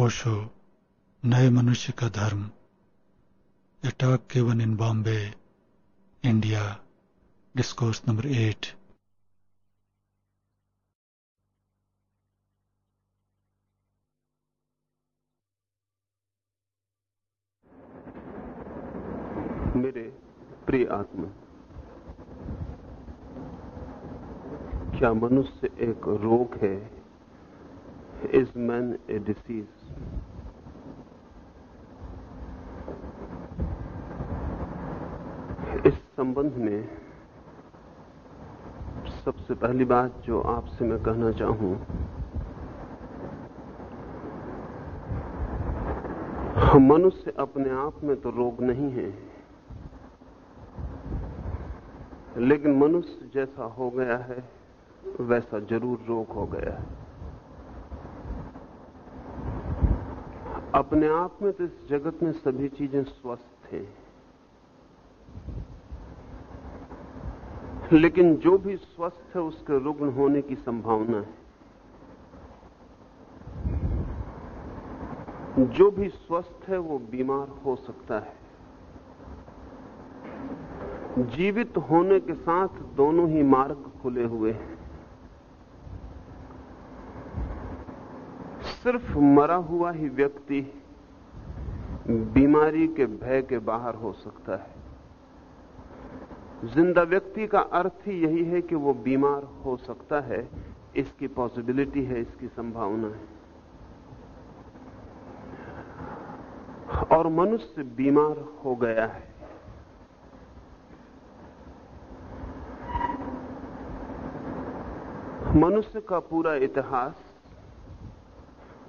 ओशो, नए मनुष्य का धर्म। A talk given in Bombay, India, discourse number eight. मेरे प्रिय आत्मा, क्या मनुष्य एक रोग है? इज़ मैन ए डिसीज इस संबंध में सबसे पहली बात जो आपसे मैं कहना चाहूँ मनुष्य अपने आप में तो रोग नहीं है, लेकिन मनुष्य जैसा हो गया है, वैसा ज़रूर रोग हो गया है। अपने आप में तो इस जगत में सभी चीज़ें स्वस्थ हैं। लेकिन जो भी स्वस्थ है, उसके रुग्ण होने की संभावना है। जो भी स्वस्थ है, वो बीमार हो सकता है। जीवित होने के साथ दोनों ही मार्ग खुले हुए हैं। सिर्फ़ मरा हुआ ही व्यक्ति बीमारी के भय के बाहर हो सकता है। ज़िंदा व्यक्ति का अर्थ ही यही है कि वो बीमार हो सकता है। इसकी पॉसिबिलिटी है, इसकी संभावना है। और मनुष्य बीमार हो गया है। मनुष्य का पूरा इतिहास,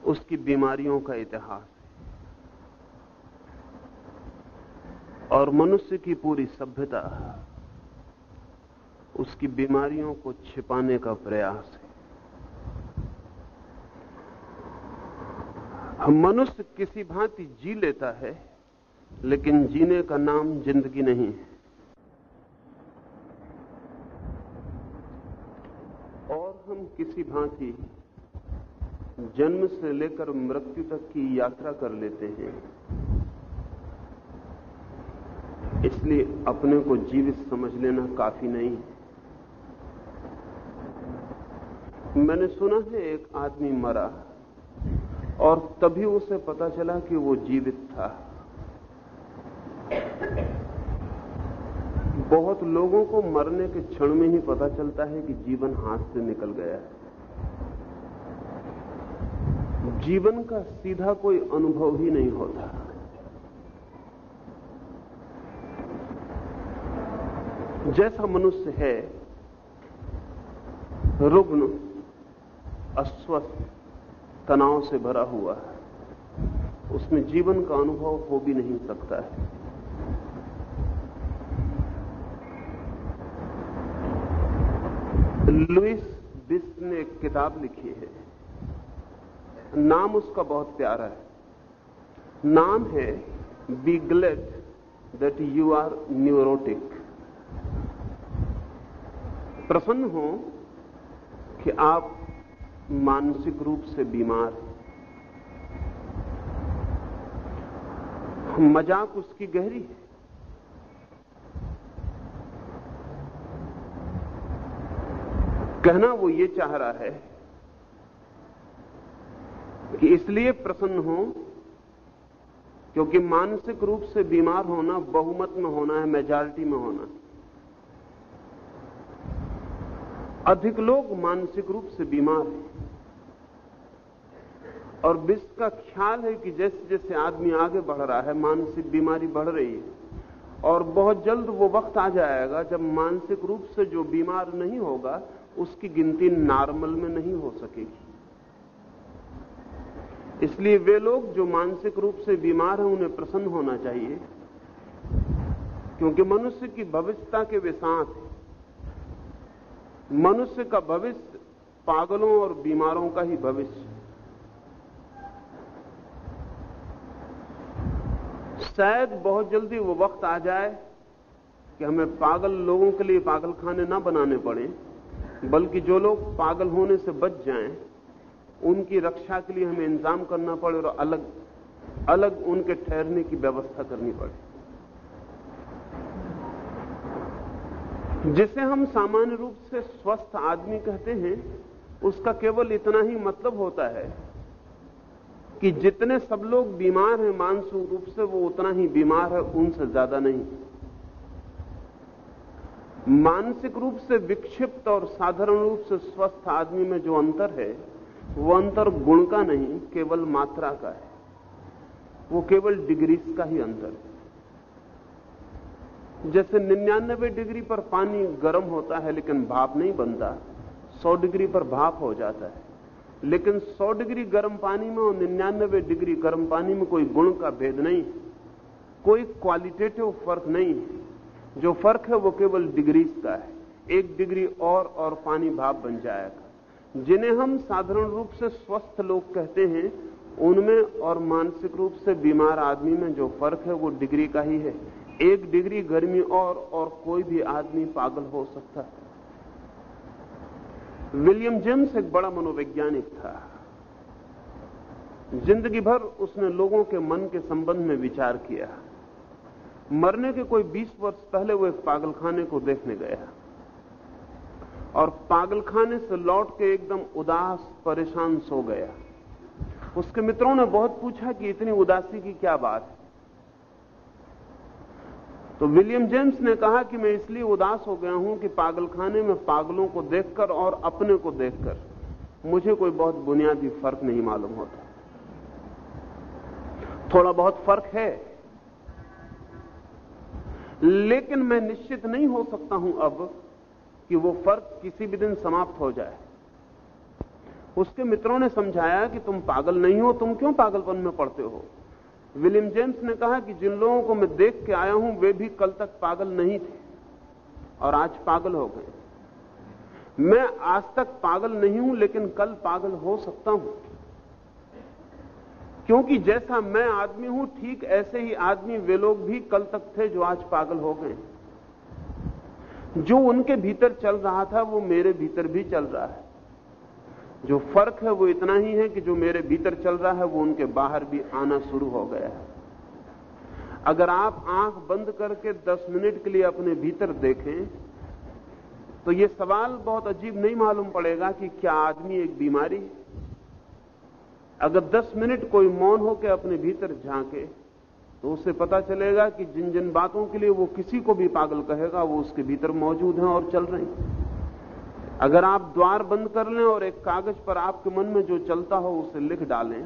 उसकी बीमारियों का इतिहास है। और मनुष्य की पूरी सभ्यता उसकी बीमारियों को छिपाने का प्रयास है। मनुष्य किसी भांति जी लेता है, लेकिन जीने का नाम ज़िंदगी नहीं है। और हम किसी भांति जन्म से लेकर मृत्यु तक की यात्रा कर लेते हैं। इसलिए अपने को जीवित समझ लेना काफ़ी नहीं मैंने सुना है एक आदमी मरा और तभी उसे पता चला कि वो जीवित था। बहुत लोगों को मरने के क्षण में ही पता चलता है कि जीवन हाथ से निकल गया है। जीवन का सीधा कोई अनुभव ही नहीं होता। जैसा मनुष्य है, रुग्ण अस्वस्थ तनाव से भरा हुआ है। उसमें जीवन का अनुभव हो भी नहीं सकता है। लुइस बिस ने एक किताब लिखी है। नाम उसका बहुत प्यारा है। नाम है be glad that you are neurotic. प्रसन्न हो कि आप मानसिक रूप से बीमार। है मज़ाक उसकी गहरी है। कहना वो ये चाह रहा है कि इसलिए प्रसन्न हो क्योंकि मानसिक रूप से बीमार होना बहुमत में होना है, मेजॉरिटी में होना अधिक लोग मानसिक रूप से बीमार हैं। और विश्व का ख्याल है कि जैसे जैसे आदमी आगे बढ़ रहा है, मानसिक बीमारी बढ़ रही है। और बहुत जल्द वो वक्त आ जाएगा जब मानसिक रूप से जो बीमार नहीं होगा, उसकी गिनती नॉर्मल में नहीं हो सकेगी। इसलिए वे लोग जो मानसिक रूप से बीमार हैं, उन्हें प्रसन्न होना चाहिए। क्योंकि मनुष्य की भविष्यता के वे साथ मनुष्य का भविष्य पागलों और बीमारों का ही भविष्य शायद बहुत जल्दी वो वक्त आ जाए कि हमें पागल लोगों के लिए पागल खाने ना बनाने पड़े, बल्कि जो लोग पागल होने से बच जाएँ, उनकी रक्षा के लिए हमें इंतज़ाम करना पड़े और अलग अलग उनके ठहरने की व्यवस्था करनी पड़े। जिसे हम सामान्य रूप से स्वस्थ आदमी कहते हैं, उसका केवल इतना ही मतलब होता है कि जितने सब लोग बीमार हैं मानसिक रूप से, वो उतना ही बीमार है, उनसे ज़्यादा नहीं। मानसिक रूप से विक्षिप्त और साधारण रूप से स्वस्थ आदमी में जो अंतर है, वो अंतर गुण का नहीं, केवल मात्रा का है। वो केवल डिग्रीज का ही अंतर है। जैसे निन्यानबे डिग्री पर पानी गर्म होता है, लेकिन भाप नहीं बनता। 100 डिग्री पर भाप हो जाता है। लेकिन 100 डिग्री गर्म पानी में और निन्यानबे डिग्री गर्म पानी में कोई गुण का भेद नहीं। कोई क्वालिटेटिव फ़र्क नहीं। जो फ़र्क है वो केवल डिग्रीज का है। एक डिग्री और और पानी भाप बन जाएगा। जिन्हें हम साधारण रूप से स्वस्थ लोग कहते हैं, उनमें और मानसिक रूप से बीमार आदमी में जो फ़र्क है वो डिग्री का ही है। एक डिग्री गर्मी और और कोई भी आदमी पागल हो सकता है। विलियम जेम्स एक बड़ा मनोवैज्ञानिक था। ज़िंदगी भर उसने लोगों के मन के संबंध में विचार किया। मरने के कोई 20 वर्ष पहले वो एक पागलखाने को देखने गया। और पागलखाने से लौट के एकदम उदास, परेशान सो गया। उसके मित्रों ने बहुत पूछा कि इतनी उदासी की क्या बात है? तो विलियम जेम्स ने कहा कि मैं इसलिए उदास हो गया हूँ कि पागलखाने में पागलों को देखकर और अपने को देखकर मुझे कोई बहुत बुनियादी फ़र्क नहीं मालूम होता। थोड़ा बहुत फ़र्क है, लेकिन मैं निश्चित नहीं हो सकता हूँ अब कि वो फ़र्क किसी भी दिन समाप्त हो जाए। उसके मित्रों ने समझाया कि तुम पागल नहीं हो, तुम क्यों पागलपन में पड़ते हो? विलियम जेम्स ने कहा कि जिन लोगों को मैं देख के आया हूँ, वे भी कल तक पागल नहीं थे। और आज पागल हो गए। मैं आज तक पागल नहीं हूँ, लेकिन कल पागल हो सकता हूँ। क्योंकि जैसा मैं आदमी हूँ, ठीक ऐसे ही आदमी वे लोग भी कल तक थे जो आज पागल हो गए। जो उनके भीतर चल रहा था, वो मेरे भीतर भी चल रहा है। जो फ़र्क है वो इतना ही है कि जो मेरे भीतर चल रहा है वो उनके बाहर भी आना शुरू हो गया है। अगर आप आँख बंद करके 10 मिनट के लिए अपने भीतर देखें तो ये सवाल बहुत अजीब नहीं मालूम पड़ेगा कि क्या आदमी एक बीमारी अगर 10 मिनट कोई मौन होकर अपने भीतर झांके तो उससे पता चलेगा कि जिन जिन बातों के लिए वो किसी को भी पागल कहेगा, वो उसके भीतर मौजूद हैं और चल रही हैं। अगर आप द्वार बंद कर लें और एक कागज़ पर आपके मन में जो चलता हो उसे लिख डालें,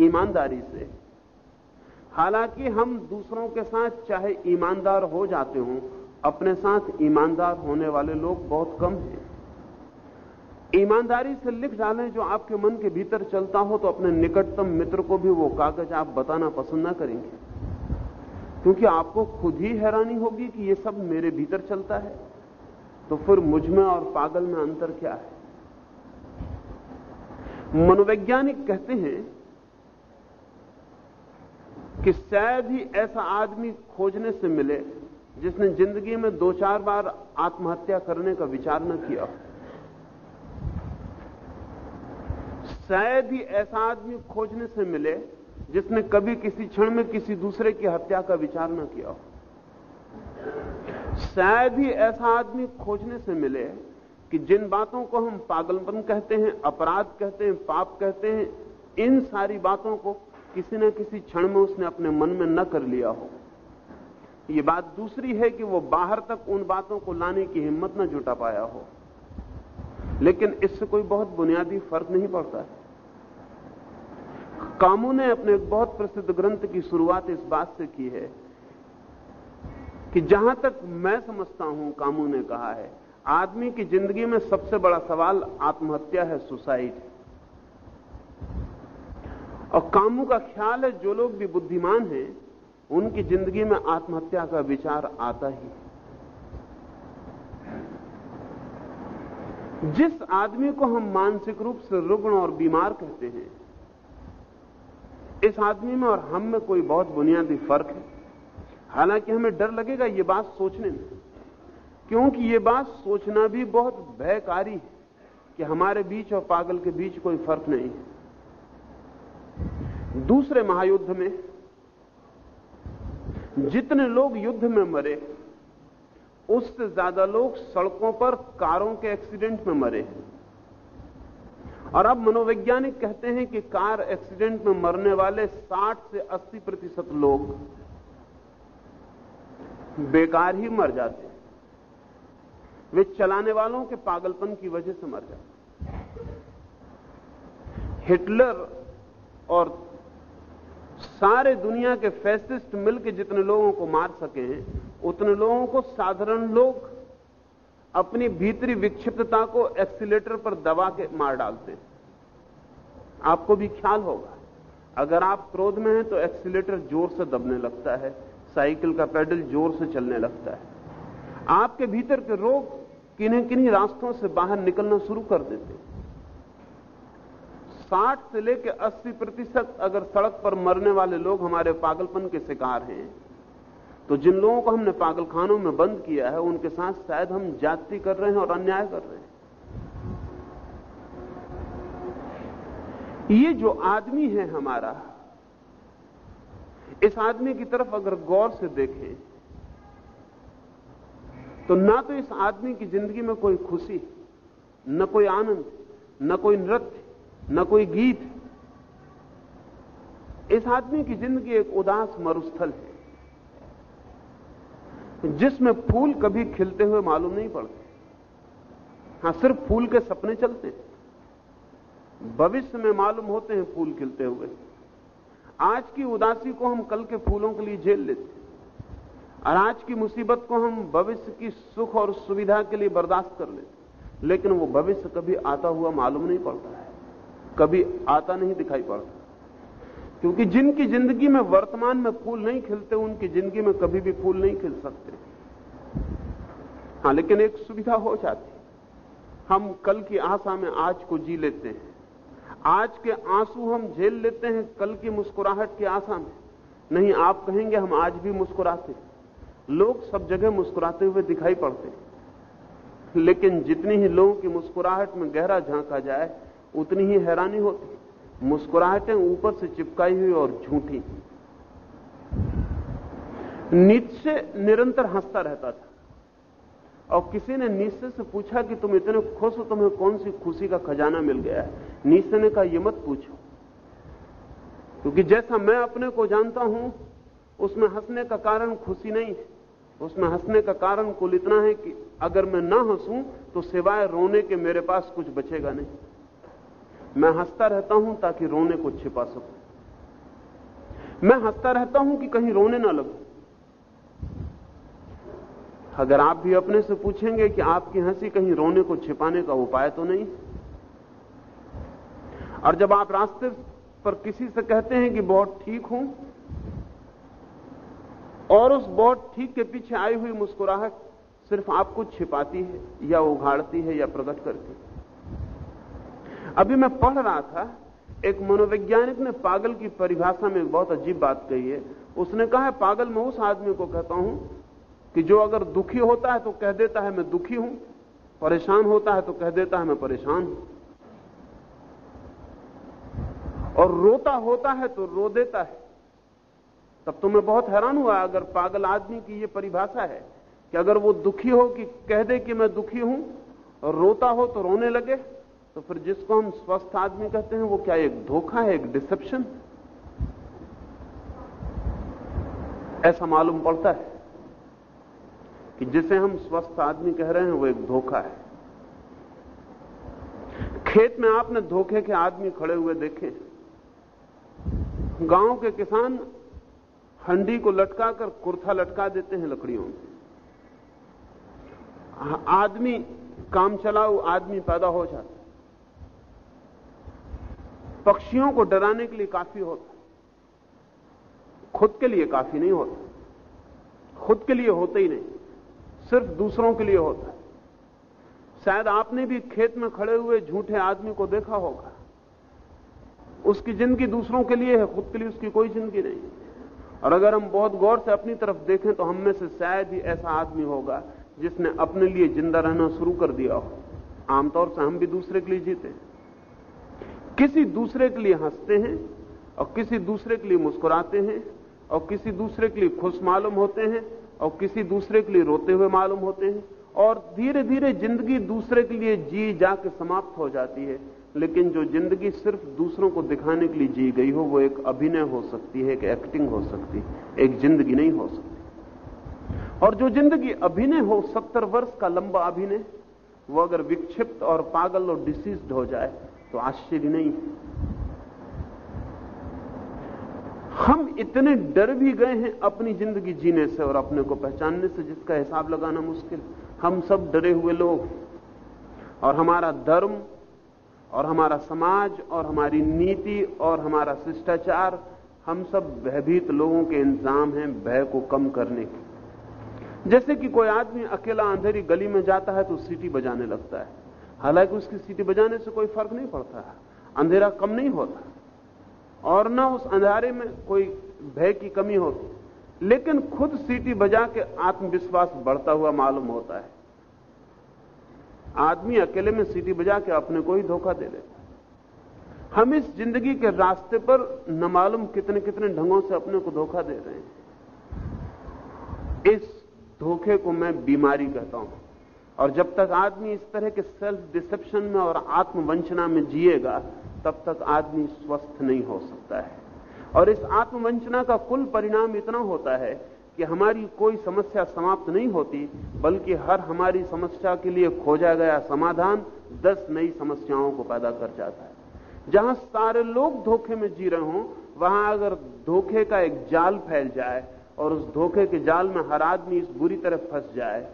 ईमानदारी से। हालाँकि हम दूसरों के साथ चाहे ईमानदार हो जाते हों, अपने साथ ईमानदार होने वाले लोग बहुत कम हैं। ईमानदारी से लिख डालें जो आपके मन के भीतर चलता हो तो अपने निकटतम मित्र को भी वो कागज़ आप बताना पसंद ना करेंगे। क्योंकि आपको खुद ही हैरानी होगी कि ये सब मेरे भीतर चलता है। तो फिर मुझमें और पागल में अंतर क्या है? मनोवैज्ञानिक कहते हैं कि शायद ही ऐसा आदमी खोजने से मिले जिसने ज़िंदगी में दो चार बार आत्महत्या करने का विचार न किया शायद ही ऐसा आदमी खोजने से मिले जिसने कभी किसी क्षण में किसी दूसरे की हत्या का विचार न किया हो। शायद ही ऐसा आदमी खोजने से मिले कि जिन बातों को हम पागलपन कहते हैं, अपराध कहते हैं, पाप कहते हैं, इन सारी बातों को किसी न किसी क्षण में उसने अपने मन में न कर लिया हो। ये बात दूसरी है कि वो बाहर तक उन बातों को लाने की हिम्मत न जुटा पाया हो। लेकिन इससे कोई बहुत बुनियादी फ़र्क नहीं पड़ता है। कामू ने अपने एक बहुत प्रसिद्ध ग्रंथ की शुरुआत इस बात से की है कि जहाँ तक मैं समझता हूँ, कामू ने कहा है, आदमी की ज़िंदगी में सबसे बड़ा सवाल आत्महत्या है, सुसाइड और कामू का ख्याल है, जो लोग भी बुद्धिमान हैं, उनकी ज़िंदगी में आत्महत्या का विचार आता ही। जिस आदमी को हम मानसिक रूप से रुग्ण और बीमार कहते हैं, इस आदमी में और हम में कोई बहुत बुनियादी फ़र्क है। हालाँकि हमें डर लगेगा ये बात सोचने में, क्योंकि ये बात सोचना भी बहुत भयकारी है कि हमारे बीच और पागल के बीच कोई फ़र्क नहीं दूसरे महायुद्ध में जितने लोग युद्ध में मरे, उससे ज़्यादा लोग सड़कों पर कारों के एक्सीडेंट में मरे और अब मनोवैज्ञानिक कहते हैं कि कार एक्सीडेंट में मरने वाले 60 से 80 प्रतिशत लोग बेकार ही मर जाते हैं। वे चलाने वालों के पागलपन की वजह से मर जाते हिटलर और सारे दुनिया के फैसिस्ट मिलकर जितने लोगों को मार सके हैं, उतने लोगों को साधारण लोग अपनी भीतरी विक्षिप्तता को एक्सीटर पर दबा के मार डालते हैं। आपको भी ख्याल होगा, अगर आप क्रोध में हैं तो एक्सीटर ज़ोर से दबने लगता है साइकिल का पैडल ज़ोर से चलने लगता है। आपके भीतर के रोग किन्हीं किन्हीं रास्तों से बाहर निकलना शुरू कर देते हैं। साठ से लेकर अस्सी प्रतिशत अगर सड़क पर मरने वाले लोग हमारे पागलपन के शिकार हैं तो जिन लोगों को हमने पागलखानों में बंद किया है, उनके साथ शायद हम जाति कर रहे हैं और अन्याय कर रहे हैं। ये जो आदमी है हमारा इस आदमी की तरफ़ अगर गौर से देखें तो ना तो इस आदमी की ज़िंदगी में कोई खुशी, न कोई आनंद, न कोई नृत्य, न कोई गीत। इस आदमी की ज़िंदगी एक उदास मरुस्थल है, जिसमें फूल कभी खिलते हुए मालूम नहीं पड़ते। हाँ, सिर्फ़ फूल के सपने चलते, भविष्य में मालूम होते हैं फूल खिलते हुए। आज की उदासी को हम कल के फूलों के लिए झेल लेते और आज की मुसीबत को हम भविष्य की सुख और सुविधा के लिए बर्दाश्त कर लेते लेकिन वो भविष्य कभी आता हुआ मालूम नहीं पड़ता है। कभी आता नहीं दिखाई पड़ता। क्योंकि जिनकी ज़िंदगी में वर्तमान में फूल नहीं खिलते, उनकी ज़िंदगी में कभी भी फूल नहीं खिल सकते। हाँ, लेकिन एक सुविधा हो जाती हम कल की आशा में आज को जी लेते हैं। आज के आँसू हम झेल लेते हैं कल की मुस्कुराहट की आशा में। नहीं, आप कहेंगे हम आज भी मुस्कुराते लोग सब जगह मुस्कुराते हुए दिखाई पड़ते लेकिन जितनी ही लोगों की मुस्कुराहट में गहरा झांका जाए, उतनी ही हैरानी होती मुस्कुराहटें ऊपर से चिपकाई हुई और झूठी। नीचे निरंतर हंसता रहता था। और किसी ने नीचे से पूछा कि तुम इतने खुश हो, तुम्हें कौन सी खुशी का खजाना मिल गया है? नीचे ने कहा यह मत पूछो। क्योंकि जैसा मैं अपने को जानता हूँ, उसमें हंसने का कारण खुशी नहीं है। उसमें हंसने का कारण कुल इतना है कि अगर मैं ना हंसूं तो सिवाय रोने के मेरे पास कुछ बचेगा नहीं। मैं हंसता रहता हूँ ताकि रोने को छिपा सकूँ। मैं हंसता रहता हूँ कि कहीं रोने ना लगू। अगर आप भी अपने से पूछेंगे कि आपकी हँसी कहीं रोने को छिपाने का उपाय तो नहीं? और जब आप रास्ते पर किसी से कहते हैं कि बहुत ठीक हूँ, और उस बहुत ठीक के पीछे आई हुई मुस्कुराहट सिर्फ़ आपको छिपाती है, या उघाड़ती है, या प्रकट करती है। अभी मैं पढ़ रहा था, एक मनोवैज्ञानिक ने पागल की परिभाषा में बहुत अजीब बात कही है। उसने कहा है पागल, मैं उस आदमी को कहता हूँ कि जो अगर दुखी होता है तो कह देता है, मैं दुखी हूँ। परेशान होता है तो कह देता है, मैं परेशान हूँ। और रोता होता है तो रो देता है। तब तो मैं बहुत हैरान हुआ, अगर पागल आदमी की यह परिभाषा है कि अगर वो दुखी हो कि कह दे कि मैं दुखी हूँ, और रोता हो तो रोने लगे तो फिर जिसको हम स्वस्थ आदमी कहते हैं, वो क्या, एक धोखा है, एक डिसेप्शन? ऐसा मालूम पड़ता है। कि जिसे हम स्वस्थ आदमी कह रहे हैं, वो एक धोखा है। खेत में आपने धोखे के आदमी खड़े हुए देखे गाँव के किसान हंडी को लटकाकर कुर्था लटका देते हैं लकड़ियों में। आदमी काम चलाऊ आदमी पैदा हो जाता पक्षियों को डराने के लिए काफ़ी होता खुद के लिए काफ़ी नहीं होता। खुद के लिए होते ही नहीं। सिर्फ़ दूसरों के लिए होता है। शायद आपने भी खेत में खड़े हुए झूठे आदमी को देखा होगा। उसकी ज़िंदगी दूसरों के लिए है, खुद के लिए उसकी कोई ज़िंदगी नहीं और अगर हम बहुत गौर से अपनी तरफ़ देखें तो हम में से शायद ही ऐसा आदमी होगा, जिसने अपने लिए ज़िंदा रहना शुरू कर दिया हो। आमतौर से हम भी दूसरे के लिए जीते हैं। किसी दूसरे के लिए हँसते हैं, और किसी दूसरे के लिए मुस्कुराते हैं, और किसी दूसरे के लिए खुश मालूम होते हैं और किसी दूसरे के लिए रोते हुए मालूम होते हैं और धीरे धीरे ज़िंदगी दूसरे के लिए जी जाके समाप्त हो जाती है। लेकिन जो ज़िंदगी सिर्फ़ दूसरों को दिखाने के लिए जी गई हो, वो एक अभिनय हो सकती है, एक एक्टिंग हो सकती है, एक ज़िंदगी नहीं हो सकती। और जो ज़िंदगी अभिनय हो, सत्तर वर्ष का लंबा अभिनय, वो अगर विक्षिप्त और पागल और डिसीज्ड हो जाए तो आश्चर्य नहीं हम इतने डर भी गए हैं अपनी ज़िंदगी जीने से और अपने को पहचानने से, जिसका हिसाब लगाना मुश्किल। हम सब डरे हुए लोग और हमारा धर्म, और हमारा समाज, और हमारी नीति, और हमारा शिष्टाचार, हम सब भयभीत लोगों के इंतज़ाम हैं भय को कम करने के। जैसे कि कोई आदमी अकेला अंधेरी गली में जाता है तो सीटी बजाने लगता है। हालाँकि उसकी सीटी बजाने से कोई फ़र्क नहीं पड़ता है। अंधेरा कम नहीं होता। और ना उस अंधारे में कोई भय की कमी होती। लेकिन खुद सीटी बजा के आत्मविश्वास बढ़ता हुआ मालूम होता है। आदमी अकेले में सीटी बजा के अपने को ही धोखा दे देता हम इस ज़िंदगी के रास्ते पर न मालूम कितने कितने ढंगों से अपने को धोखा दे रहे हैं। इस धोखे को मैं बीमारी कहता हूँ। और जब तक आदमी इस तरह के सेल्फ डिसेप्शन में और आत्मवंचना में जिएगा तब तक आदमी स्वस्थ नहीं हो सकता है। और इस आत्मवंचना का कुल परिणाम इतना होता है कि हमारी कोई समस्या समाप्त नहीं होती, बल्कि हर हमारी समस्या के लिए खोजा गया समाधान दस नई समस्याओं को पैदा कर जाता है। जहाँ सारे लोग धोखे में जी रहे हों, वहाँ अगर धोखे का एक जाल फैल जाए और उस धोखे के जाल में हर आदमी इस बुरी तरह फंस जाए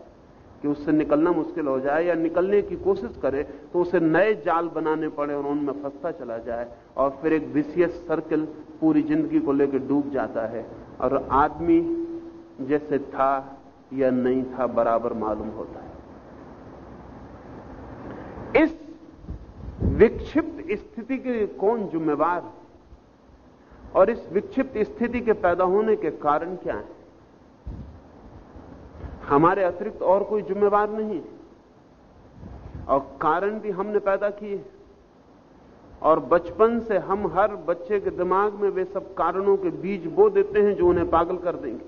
कि उससे निकलना मुश्किल हो जाए या निकलने की कोशिश करे तो उसे नए जाल बनाने पड़े और उनमें फंसता चला जाए और फिर एक विशियस सर्कल पूरी ज़िंदगी को लेकर डूब जाता है। और आदमी जैसे था या नहीं था बराबर मालूम होता है। इस विक्षिप्त स्थिति के कौन जिम्मेवार और इस विक्षिप्त स्थिति के पैदा होने के कारण क्या है? हमारे अतिरिक्त और कोई जिम्मेवार नहीं और कारण भी हमने पैदा किए और बचपन से हम हर बच्चे के दिमाग में वे सब कारणों के बीज बो देते हैं जो उन्हें पागल कर देंगे।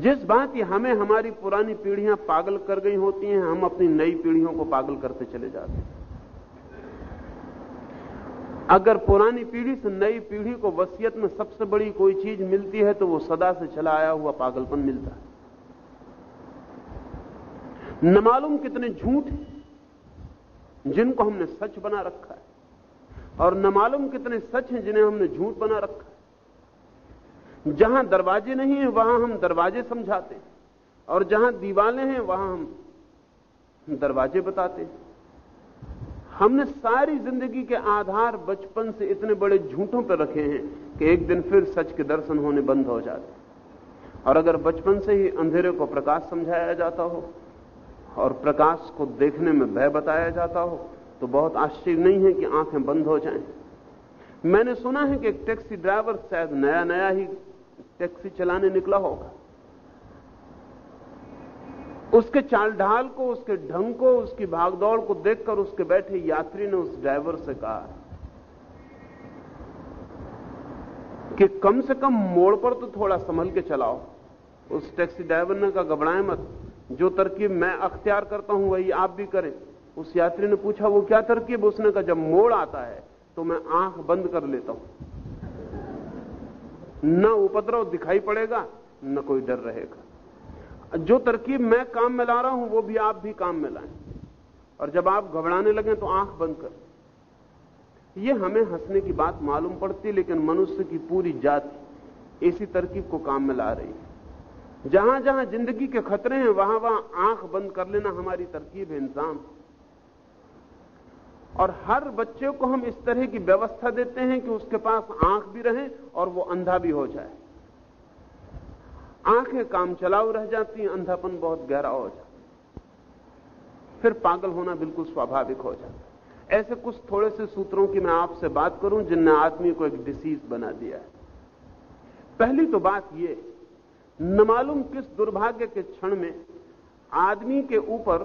जिस बात की हमें हमारी पुरानी पीढ़ियाँ पागल कर गई होती हैं, हम अपनी नई पीढ़ियों को पागल करते चले जाते हैं। अगर पुरानी पीढ़ी से नई पीढ़ी को वसीयत में सबसे बड़ी कोई चीज़ मिलती है तो वो सदा से चला आया हुआ पागलपन मिलता है। न मालूम कितने झूठ हैं, जिनको हमने सच बना रखा है, और न मालूम कितने सच हैं, जिन्हें हमने झूठ बना रखा है। जहाँ दरवाजे नहीं है, वहाँ हम दरवाजे समझाते हैं, और जहाँ दीवाले हैं, वहाँ हम दरवाजे बताते हैं। हमने सारी ज़िंदगी के आधार बचपन से इतने बड़े झूठों पर रखे हैं कि एक दिन फिर सच के दर्शन होने बंद हो जाते और अगर बचपन से ही अंधेरे को प्रकाश समझाया जाता हो और प्रकाश को देखने में भय बताया जाता हो तो बहुत आश्चर्य नहीं है कि आँखें बंद हो जाएँ। मैंने सुना है कि एक टैक्सी ड्राइवर शायद नया नया ही टैक्सी चलाने निकला होगा उसके चाल ढाल को, उसके ढंग को, उसकी भागदौड़ को देखकर उसके बैठे यात्री ने उस ड्राइवर से कहा कि कम से कम मोड़ पर तो थोड़ा संभल के चलाओ। उस टैक्सी ड्राइवर ने कहा, घबराए मत। जो तरकीब मैं अख्तियार करता हूँ, वही आप भी करें। उस यात्री ने पूछा, वो क्या तरकीब? उसने कहा, जब मोड़ आता है तो मैं आँख बंद कर लेता हूँ। न उपद्रव दिखाई पड़ेगा, न कोई डर रहेगा। जो तरकीब मैं काम में ला रहा हूँ, वो भी आप भी काम में लाएँ। और जब आप घबराने लगे तो आँख बंद कर। ये हमें हंसने की बात मालूम पड़ती, लेकिन मनुष्य की पूरी जाति इसी तरकीब को काम में ला रही है। जहाँ जहाँ ज़िंदगी के खतरे हैं वहाँ वहाँ आँख बंद कर लेना हमारी तरकीब है, इंतज़ाम। और हर बच्चे को हम इस तरह की व्यवस्था देते हैं कि उसके पास आँख भी रहे और वो अंधा भी हो जाए। आँखें काम चलाऊ रह जाती अंधापन बहुत गहरा हो जाता फिर पागल होना बिल्कुल स्वाभाविक हो जाता ऐसे कुछ थोड़े से सूत्रों की मैं आपसे बात करूँ, जिनने आदमी को एक डिसीज बना दिया है। पहली तो बात यह न मालूम किस दुर्भाग्य के क्षण में आदमी के ऊपर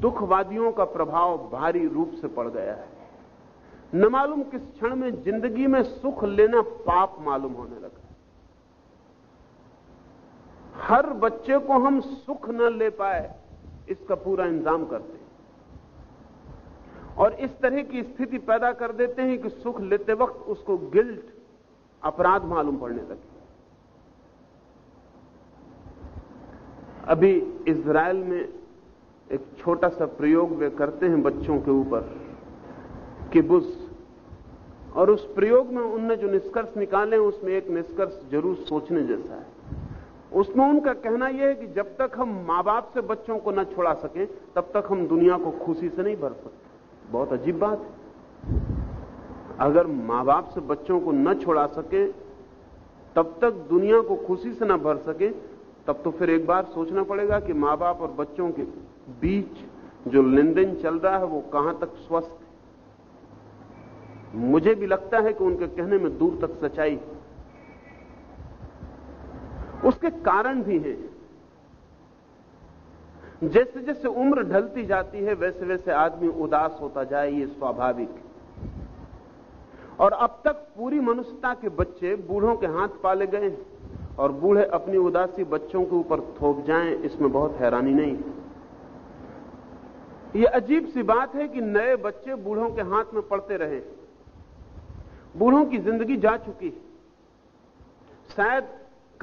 दुखवादियों का प्रभाव भारी रूप से पड़ गया है। न मालूम किस क्षण में ज़िंदगी में सुख लेना पाप मालूम होने लगा। हर बच्चे को हम सुख न ले पाए, इसका पूरा इंतज़ाम करते हैं। और इस तरह की स्थिति पैदा कर देते हैं कि सुख लेते वक्त उसको गिल्ट, अपराध मालूम पड़ने लगे। अभी इसराइल में एक छोटा सा प्रयोग वे करते हैं बच्चों के ऊपर, कि बुश और उस प्रयोग में उनने जो निष्कर्ष निकाले उसमें एक निष्कर्ष ज़रूर सोचने जैसा है। उसमें उनका कहना यह है कि जब तक हम माँ बाप से बच्चों को न छुड़ा सकें, तब तक हम दुनिया को खुशी से नहीं भर सकते बहुत अजीब बात है। अगर माँ बाप से बच्चों को न छुड़ा सके, तब तक दुनिया को खुशी से न भर सके, तब तो फिर एक बार सोचना पड़ेगा कि माँ बाप और बच्चों के बीच जो लेन चल रहा है, वो कहाँ तक स्वस्थ है। मुझे भी लगता है कि उनके कहने में दूर तक सच्चाई उसके कारण भी हैं। जैसे जैसे उम्र ढलती जाती है, वैसे वैसे आदमी उदास होता जाए, ये स्वाभाविक। और अब तक पूरी मनुष्यता के बच्चे बूढ़ों के हाथ पाले गए और बूढ़े अपनी उदासी बच्चों के ऊपर थोप जाएँ, इसमें बहुत हैरानी नहीं। यह अजीब सी बात है कि नए बच्चे बूढ़ों के हाथ में पड़ते रहे। बूढ़ों की ज़िंदगी जा चुकी शायद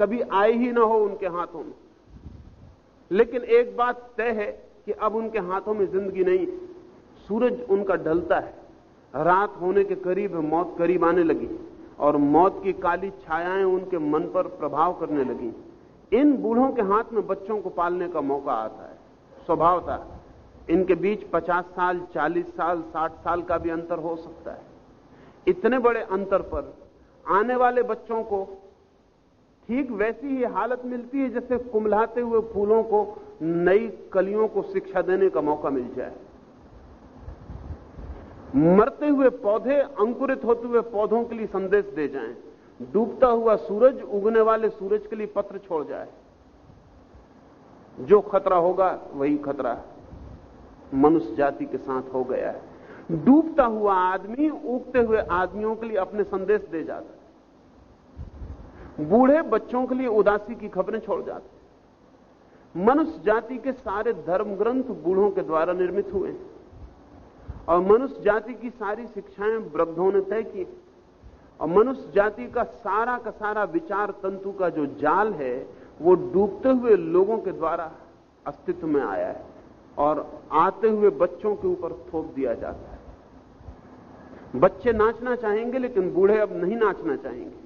कभी आए ही ना हो उनके हाथों में। लेकिन एक बात तय है कि अब उनके हाथों में ज़िंदगी नहीं सूरज उनका ढलता है। रात होने के करीब मौत करीब आने लगी और मौत की काली छायाएँ उनके मन पर प्रभाव करने लगी। इन बूढ़ों के हाथ में बच्चों को पालने का मौका आता है। स्वभाव था। इनके बीच 50 साल 40 साल 60 साल का भी अंतर हो सकता है। इतने बड़े अंतर पर आने वाले बच्चों को ठीक वैसी ही हालत मिलती है जैसे कुमलाते हुए फूलों को नई कलियों को शिक्षा देने का मौका मिल जाए। मरते हुए पौधे अंकुरित होते हुए पौधों के लिए संदेश दे जाएँ, डूबता हुआ सूरज उगने वाले सूरज के लिए पत्र छोड़ जाए। जो खतरा होगा वही खतरा मनुष्य जाति के साथ हो गया है। डूबता हुआ आदमी उगते हुए आदमियों के लिए अपने संदेश दे जाता है। बूढ़े बच्चों के लिए उदासी की खबरें छोड़ जाते मनुष्य जाति के सारे धर्म ग्रंथ बूढ़ों के द्वारा निर्मित हुए हैं। और मनुष्य जाति की सारी शिक्षाएँ वृद्धों ने तय की और मनुष्य जाति का सारा का सारा विचार तंतु का जो जाल है, वो डूबते हुए लोगों के द्वारा अस्तित्व में आया है और आते हुए बच्चों के ऊपर थोप दिया जाता है। बच्चे नाचना चाहेंगे, लेकिन बूढ़े अब नहीं नाचना चाहेंगे।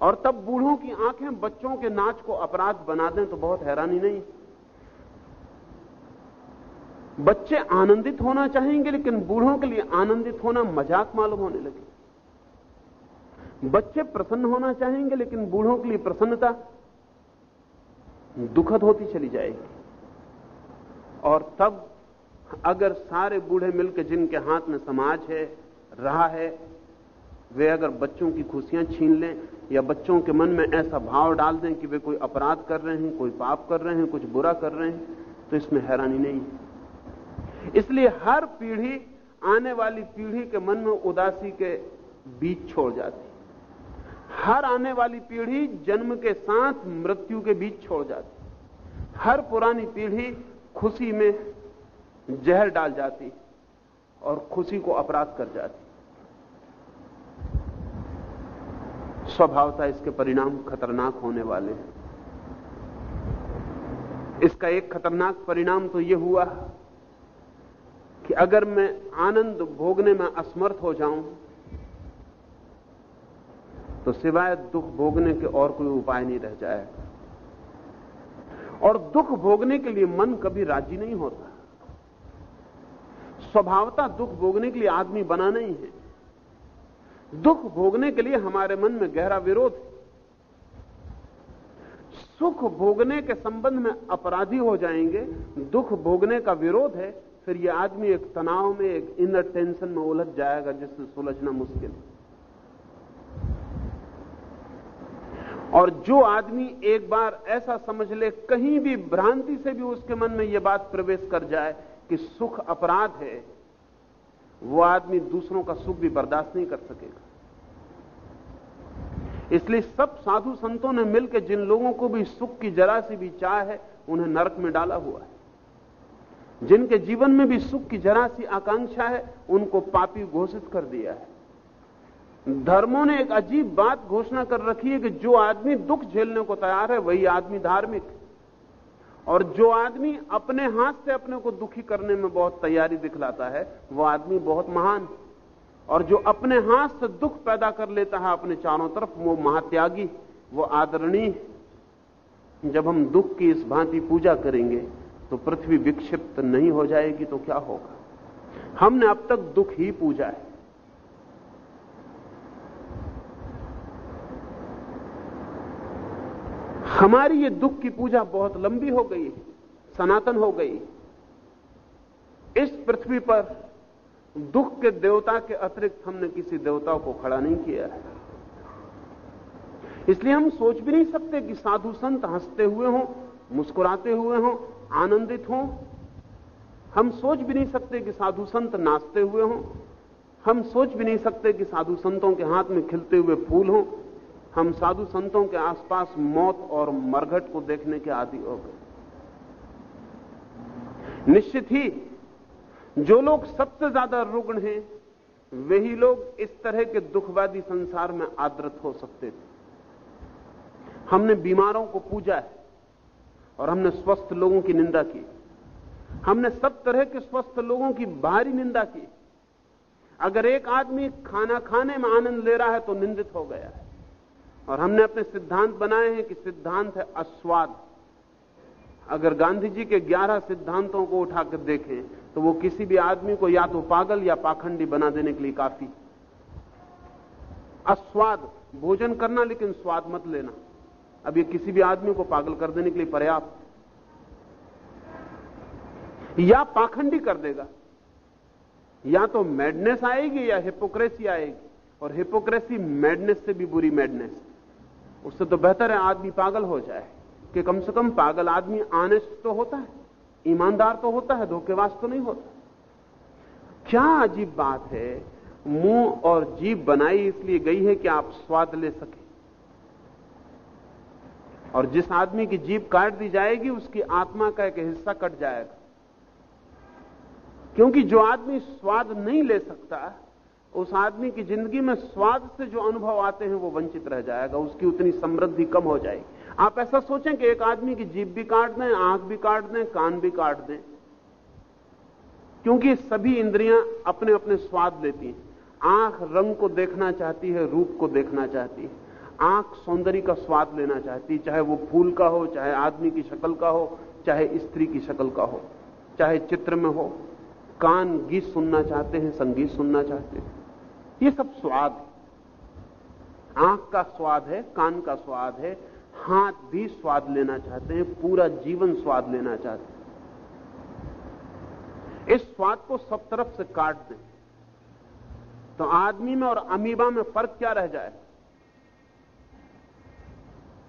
और तब बूढ़ों की आँखें बच्चों के नाच को अपराध बना दें तो बहुत हैरानी नहीं। बच्चे आनंदित होना चाहेंगे, लेकिन बूढ़ों के लिए आनंदित होना मज़ाक मालूम होने लगे। बच्चे प्रसन्न होना चाहेंगे, लेकिन बूढ़ों के लिए प्रसन्नता दुखद होती चली जाएगी। और तब अगर सारे बूढ़े मिलकर जिनके हाथ में समाज है, रहा है वे अगर बच्चों की खुशियाँ छीन लें या बच्चों के मन में ऐसा भाव डाल दें कि वे कोई अपराध कर रहे हैं, कोई पाप कर रहे हैं, कुछ बुरा कर रहे हैं तो इसमें हैरानी नहीं। इसलिए हर पीढ़ी, आने वाली पीढ़ी के मन में उदासी के बीच छोड़ जाती हर आने वाली पीढ़ी जन्म के साथ मृत्यु के बीच छोड़ जाती हर पुरानी पीढ़ी खुशी में जहर डाल जाती और खुशी को अपराध कर जाती स्वभावता इसके परिणाम खतरनाक होने वाले हैं। इसका एक खतरनाक परिणाम तो यह हुआ कि अगर मैं आनंद भोगने में असमर्थ हो जाऊँ तो सिवाय दुख भोगने के और कोई उपाय नहीं रह जाएगा। और दुख भोगने के लिए मन कभी राज़ी नहीं होता। स्वभावता दुख भोगने के लिए आदमी बना नहीं है। दुख भोगने के लिए हमारे मन में गहरा विरोध है। सुख भोगने के संबंध में अपराधी हो जाएँगे, दुख भोगने का विरोध है, फिर यह आदमी एक तनाव में, एक इनर टेंशन में उलझ जाएगा, जिससे सुलझना मुश्किल है। और जो आदमी एक बार ऐसा समझ ले, कहीं भी भ्रांति से भी उसके मन में यह बात प्रवेश कर जाए कि सुख अपराध है, वो आदमी दूसरों का सुख भी बर्दाश्त नहीं कर सकेगा। इसलिए सब साधु संतों ने मिलकर जिन लोगों को भी सुख की जरा सी भी चाह है, उन्हें नरक में डाला हुआ है। जिनके जीवन में भी सुख की जरा सी आकांक्षा है, उनको पापी घोषित कर दिया है। धर्मों ने एक अजीब बात घोषणा कर रखी है कि जो आदमी दुख झेलने को तैयार है, वही आदमी धार्मिक है। और जो आदमी अपने हाथ से अपने को दुखी करने में बहुत तैयारी दिखलाता है वह आदमी बहुत महान और जो अपने हाथ से दुख पैदा कर लेता है अपने चारों तरफ़, वो महात्यागी, वो आदरणीय जब हम दुख की इस भांति पूजा करेंगे तो पृथ्वी विक्षिप्त नहीं हो जाएगी तो क्या होगा? हमने अब तक दुख ही पूजा है। हमारी ये दुख की पूजा बहुत लंबी हो गई है, सनातन हो गई इस पृथ्वी पर दुख के देवता के अतिरिक्त हमने किसी देवता को खड़ा नहीं किया है। इसलिए हम सोच भी नहीं सकते कि साधु संत हँसते हुए हों, मुस्कुराते हुए हों, आनंदित हों। हम सोच भी नहीं सकते कि साधु संत नाचते हुए हों। हम सोच भी नहीं सकते कि साधु संतों के हाथ में खिलते हुए फूल हों। हम साधु संतों के आसपास मौत और मरघट को देखने के आदि हो गए। निश्चित ही जो लोग सबसे ज़्यादा रुग्ण हैं, वही लोग इस तरह के दुखवादी संसार में आदृत हो सकते थे। हमने बीमारों को पूजा है और हमने स्वस्थ लोगों की निंदा की। हमने सब तरह के स्वस्थ लोगों की भारी निंदा की। अगर एक आदमी खाना खाने में आनंद ले रहा है तो निंदित हो गया है। और हमने अपने सिद्धांत बनाए हैं कि सिद्धांत है अस्वाद। अगर गांधी जी के 11 सिद्धांतों को उठाकर देखें तो वो किसी भी आदमी को या तो पागल या पाखंडी बना देने के लिए काफ़ी। अस्वाद, भोजन करना लेकिन स्वाद मत लेना। अब ये किसी भी आदमी को पागल कर देने के लिए पर्याप्त। या पाखंडी कर देगा। या तो मैडनेस आएगी या हिपोक्रेसी आएगी। और हिपोक्रेसी मैडनेस से भी बुरी मैडनेस उससे तो बेहतर है आदमी पागल हो जाए। कि कम से कम पागल आदमी आनेस्ट तो होता है। ईमानदार तो होता है, धोखेबाज तो नहीं होता। क्या अजीब बात है, मुँह और जीभ बनाई इसलिए गई है कि आप स्वाद ले सके। और जिस आदमी की जीभ काट दी जाएगी, उसकी आत्मा का एक हिस्सा कट जाएगा। क्योंकि जो आदमी स्वाद नहीं ले सकता, उस आदमी की ज़िंदगी में स्वाद से जो अनुभव आते हैं, वो वंचित रह जाएगा, उसकी उतनी समृद्धि कम हो जाएगी। आप ऐसा सोचें कि एक आदमी की जीभ भी काट दें, आँख भी काट दें, कान भी काट दें। क्योंकि सभी इंद्रियाँ अपने अपने स्वाद लेती हैं। आँख रंग को देखना चाहती है, रूप को देखना चाहती है। आँख सौंदर्य का स्वाद लेना चाहती है, चाहे वो फूल का हो, चाहे आदमी की शक्ल का हो, चाहे स्त्री की शक्ल का हो, चाहे चित्र में हो। कान गीत सुनना चाहते हैं, संगीत सुनना चाहते हैं। ये सब स्वाद आँख का स्वाद है, कान का स्वाद है हाथ भी स्वाद लेना चाहते हैं, पूरा जीवन स्वाद लेना चाहते हैं। इस स्वाद को सब तरफ़ से काट दें। तो आदमी में और अमीबा में फ़र्क क्या रह जाए?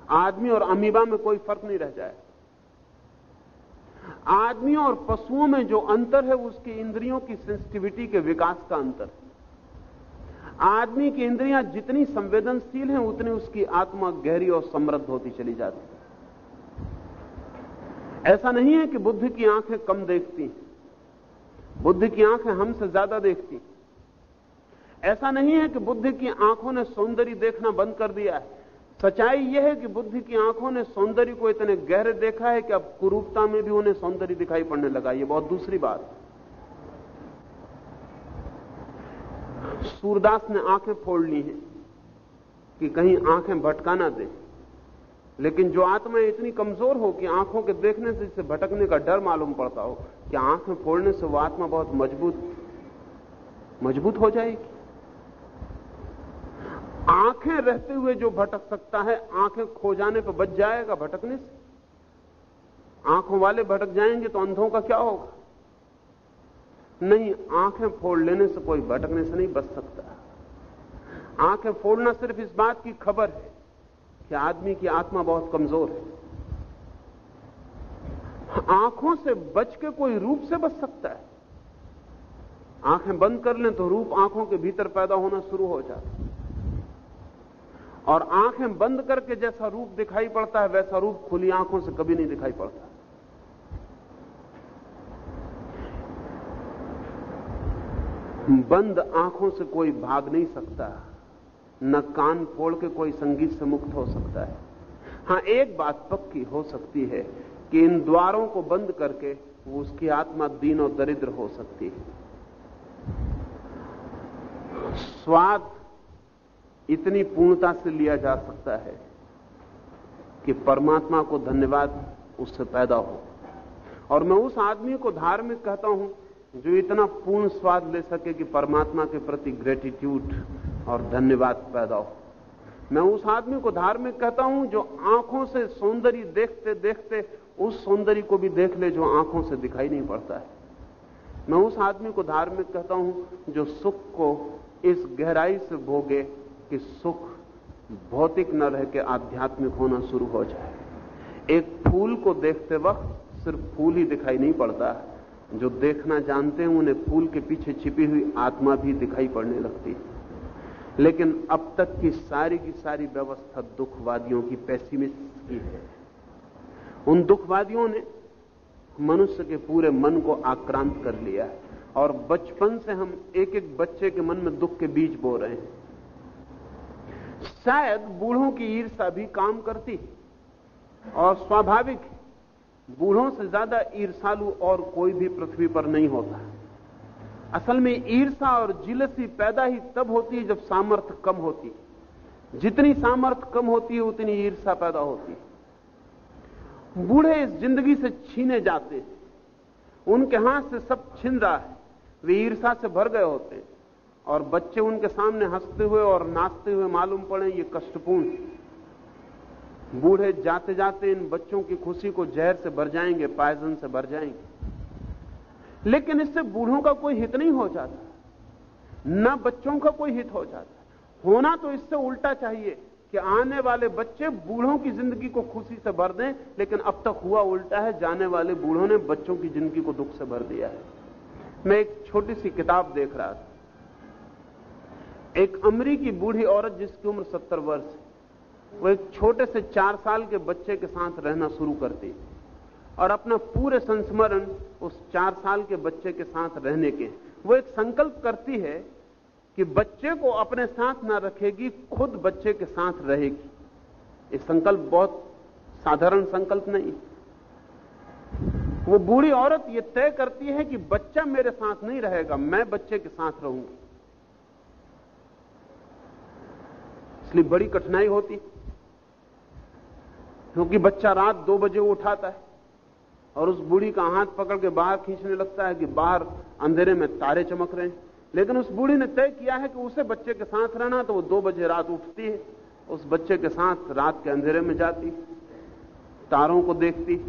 आदमी और अमीबा में कोई फ़र्क नहीं रह जाए। आदमी और पशुओं में जो अंतर है, उसकी इंद्रियों की सेंसिटिविटी के विकास का अंतर है। आदमी की इंद्रियाँ जितनी संवेदनशील हैं, उतनी उसकी आत्मा गहरी और समृद्ध होती चली जाती ऐसा नहीं है कि बुद्ध की आँखें कम देखती बुद्ध की आँखें हमसे ज़्यादा देखती ऐसा नहीं है कि बुद्ध की आँखों ने सौंदर्य देखना बंद कर दिया है। सच्चाई यह है कि बुद्ध की आँखों ने सौंदर्य को इतने गहरे देखा है कि अब कुरूपता में भी उन्हें सौंदर्य दिखाई पड़ने लगा। यह बहुत दूसरी बात है। सूरदास ने आँखें फोड़ ली हैं कि कहीं आँखें भटका ना दे। लेकिन जो आत्मा इतनी कमज़ोर हो कि आँखों के देखने से इसे भटकने का डर मालूम पड़ता हो कि आँखें फोड़ने से वो आत्मा बहुत मज़बूत मज़बूत हो जाएगी? आँखें रहते हुए जो भटक सकता है, आँखें खो जाने पर बच जाएगा भटकने से? आँखों वाले भटक जाएँगे तो अंधों का क्या होगा? नहीं, आँखें फोड़ लेने से कोई भटकने से नहीं बच सकता। आँखें फोड़ना सिर्फ़ इस बात की खबर है कि आदमी की आत्मा बहुत कमज़ोर है। आँखों से बच के कोई रूप से बच सकता है। आँखें बंद कर लें तो रूप आँखों के भीतर पैदा होना शुरू हो जाता है। और आँखें बंद करके जैसा रूप दिखाई पड़ता है, वैसा रूप खुली आँखों से कभी नहीं दिखाई पड़ता। बंद आँखों से कोई भाग नहीं सकता, न कान फोड़ के कोई संगीत से मुक्त हो सकता है। हाँ, एक बात पक्की हो सकती है कि इन द्वारों को बंद करके वो उसकी आत्मा दीन और दरिद्र हो सकती है। स्वाद इतनी पूर्णता से लिया जा सकता है कि परमात्मा को धन्यवाद उससे पैदा हो। और मैं उस आदमी को धार्मिक कहता हूँ जो इतना पूर्ण स्वाद ले सके कि परमात्मा के प्रति ग्रेटिट्यूड और धन्यवाद पैदा हो। मैं उस आदमी को धार्मिक कहता हूँ जो आँखों से सौंदर्य देखते देखते, उस सौंदर्य को भी देख ले जो आँखों से दिखाई नहीं पड़ता है। मैं उस आदमी को धार्मिक कहता हूँ जो सुख को इस गहराई से भोगे कि सुख भौतिक न रह के आध्यात्मिक होना शुरू हो जाए। एक फूल को देखते वक्त सिर्फ़ फूल ही दिखाई नहीं पड़ता जो देखना जानते हैं, उन्हें फूल के पीछे छिपी हुई आत्मा भी दिखाई पड़ने लगती है। लेकिन अब तक की सारी की सारी व्यवस्था दुखवादियों की पैसिमिस्ट की है। उन दुखवादियों ने मनुष्य के पूरे मन को आक्रांत कर लिया है। और बचपन से हम एक एक बच्चे के मन में दुख के बीज बो रहे हैं। शायद बूढ़ों की ईर्षा भी काम करती है। और स्वाभाविक बूढ़ों से ज़्यादा ईर्षालु और कोई भी पृथ्वी पर नहीं होता। असल में ईर्षा और जिलसी पैदा ही तब होती है जब सामर्थ्य कम होती है। जितनी सामर्थ्य कम होती है, उतनी ईर्षा पैदा होती है। बूढ़े इस ज़िंदगी से छीने जाते हैं। उनके हाथ से सब छिन रहा है। वे ईर्षा से भर गए होते हैं। और बच्चे उनके सामने हँसते हुए और नाचते हुए मालूम पड़े, ये कष्टपूर्ण। बूढ़े जाते जाते इन बच्चों की खुशी को जहर से भर जाएँगे, पायजन से भर जाएँगे। लेकिन इससे बूढ़ों का कोई हित नहीं हो जाता। न बच्चों का कोई हित हो जाता। होना तो इससे उल्टा चाहिए कि आने वाले बच्चे बूढ़ों की ज़िंदगी को खुशी से भर दें, लेकिन अब तक हुआ उल्टा है, जाने वाले बूढ़ों ने बच्चों की ज़िंदगी को दुख से भर दिया है। मैं एक छोटी सी किताब देख रहा था। एक अमरीकी बूढ़ी औरत जिसकी उम्र सत्तर वर्ष वो एक छोटे से चार साल के बच्चे के साथ रहना शुरू करती और अपना पूरे संस्मरण उस चार साल के बच्चे के साथ रहने के वो एक संकल्प करती है कि बच्चे को अपने साथ ना रखेगी, खुद बच्चे के साथ रहेगी। ये संकल्प बहुत साधारण संकल्प नहीं वो बूढ़ी औरत ये तय करती है कि बच्चा मेरे साथ नहीं रहेगा, मैं बच्चे के साथ रहूँगी। इसलिए बड़ी कठिनाई होती क्योंकि बच्चा रात दो बजे उठाता है और उस बूढ़ी का हाथ पकड़ के बाहर खींचने लगता है कि बाहर अंधेरे में तारे चमक रहे हैं। लेकिन उस बूढ़ी ने तय किया है कि उसे बच्चे के साथ रहना तो वो दो बजे रात उठती है, उस बच्चे के साथ रात के अंधेरे में जाती, तारों को देखती,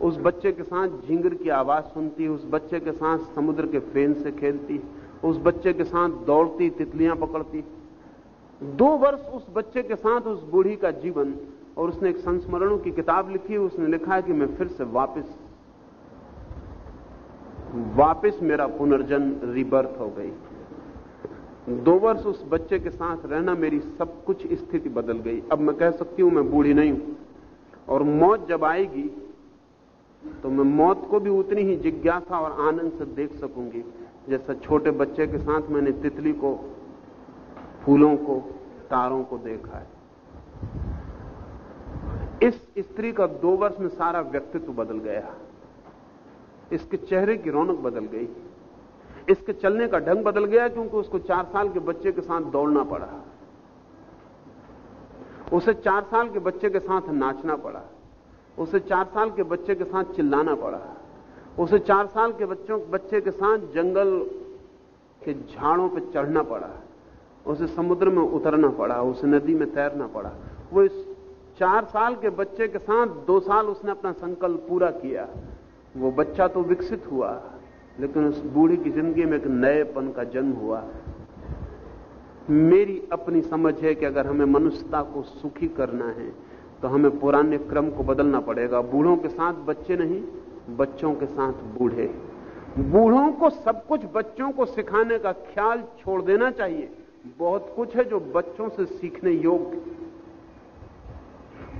उस बच्चे के साथ झिंगर की आवाज़ सुनती, उस बच्चे के साथ समुद्र के फेन से खेलती, उस बच्चे के साथ दौड़ती, तितलियाँ पकड़ती। दो वर्ष उस बच्चे के साथ उस बूढ़ी का जीवन और उसने एक संस्मरणों की किताब लिखी, उसने लिखा है कि मैं फिर से वापस वापस मेरा पुनर्जन्म रिबर्थ हो गई। दो वर्ष उस बच्चे के साथ रहना मेरी सब कुछ स्थिति बदल गई। अब मैं कह सकती हूँ, मैं बूढ़ी नहीं हूँ। और मौत जब आएगी तो मैं मौत को भी उतनी ही जिज्ञासा और आनंद से देख सकूँगी, जैसा छोटे बच्चे के साथ मैंने तितली को, फूलों को, तारों को देखा है। इस स्त्री का दो वर्ष में सारा व्यक्तित्व बदल गया। इसके चेहरे की रौनक बदल गई। इसके चलने का ढंग बदल गया क्योंकि उसको चार साल के बच्चे के साथ दौड़ना पड़ा। उसे चार साल के बच्चे के साथ नाचना पड़ा। उसे चार साल के बच्चे के साथ चिल्लाना पड़ा। उसे चार साल के बच्चों, बच्चे के साथ जंगल के झाड़ों पर चढ़ना पड़ा। उसे समुद्र में उतरना पड़ा। उसे नदी में तैरना पड़ा। वो इस चार साल के बच्चे के साथ दो साल उसने अपना संकल्प पूरा किया। वो बच्चा तो विकसित हुआ, लेकिन उस बूढ़ी की ज़िंदगी में एक नएपन का जन्म हुआ। मेरी अपनी समझ है कि अगर हमें मनुष्यता को सुखी करना है तो हमें पुराने क्रम को बदलना पड़ेगा। बूढ़ों के साथ बच्चे नहीं, बच्चों के साथ बूढ़े। बूढ़ों को सब कुछ बच्चों को सिखाने का ख्याल छोड़ देना चाहिए। बहुत कुछ है जो बच्चों से सीखने योग्य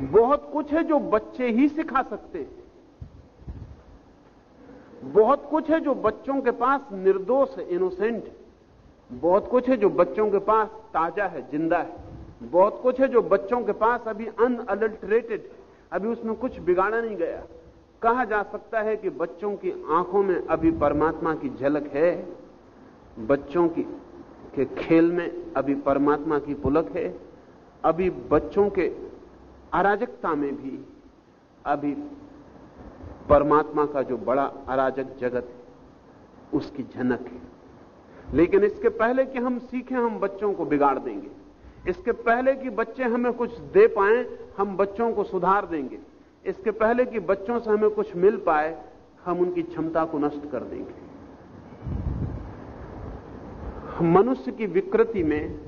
बहुत कुछ है जो बच्चे ही सिखा सकते हैं। बहुत कुछ है जो बच्चों के पास निर्दोष है इनोसेंट बहुत कुछ है जो बच्चों के पास ताज़ा है, ज़िंदा है। बहुत कुछ है जो बच्चों के पास अभी अनअडल्टरेटेड अभी उसमें कुछ बिगाड़ा नहीं गया। कहा जा सकता है कि बच्चों की आँखों में अभी परमात्मा की झलक है। बच्चों की, के खेल में अभी परमात्मा की पुलक है। अभी बच्चों के अराजकता में भी अभी परमात्मा का जो बड़ा अराजक जगत है, उसकी झनक है। लेकिन इसके पहले कि हम सीखें, हम बच्चों को बिगाड़ देंगे। इसके पहले कि बच्चे हमें कुछ दे पाए, हम बच्चों को सुधार देंगे। इसके पहले कि बच्चों से हमें कुछ मिल पाए, हम उनकी क्षमता को नष्ट कर देंगे। मनुष्य की विकृति में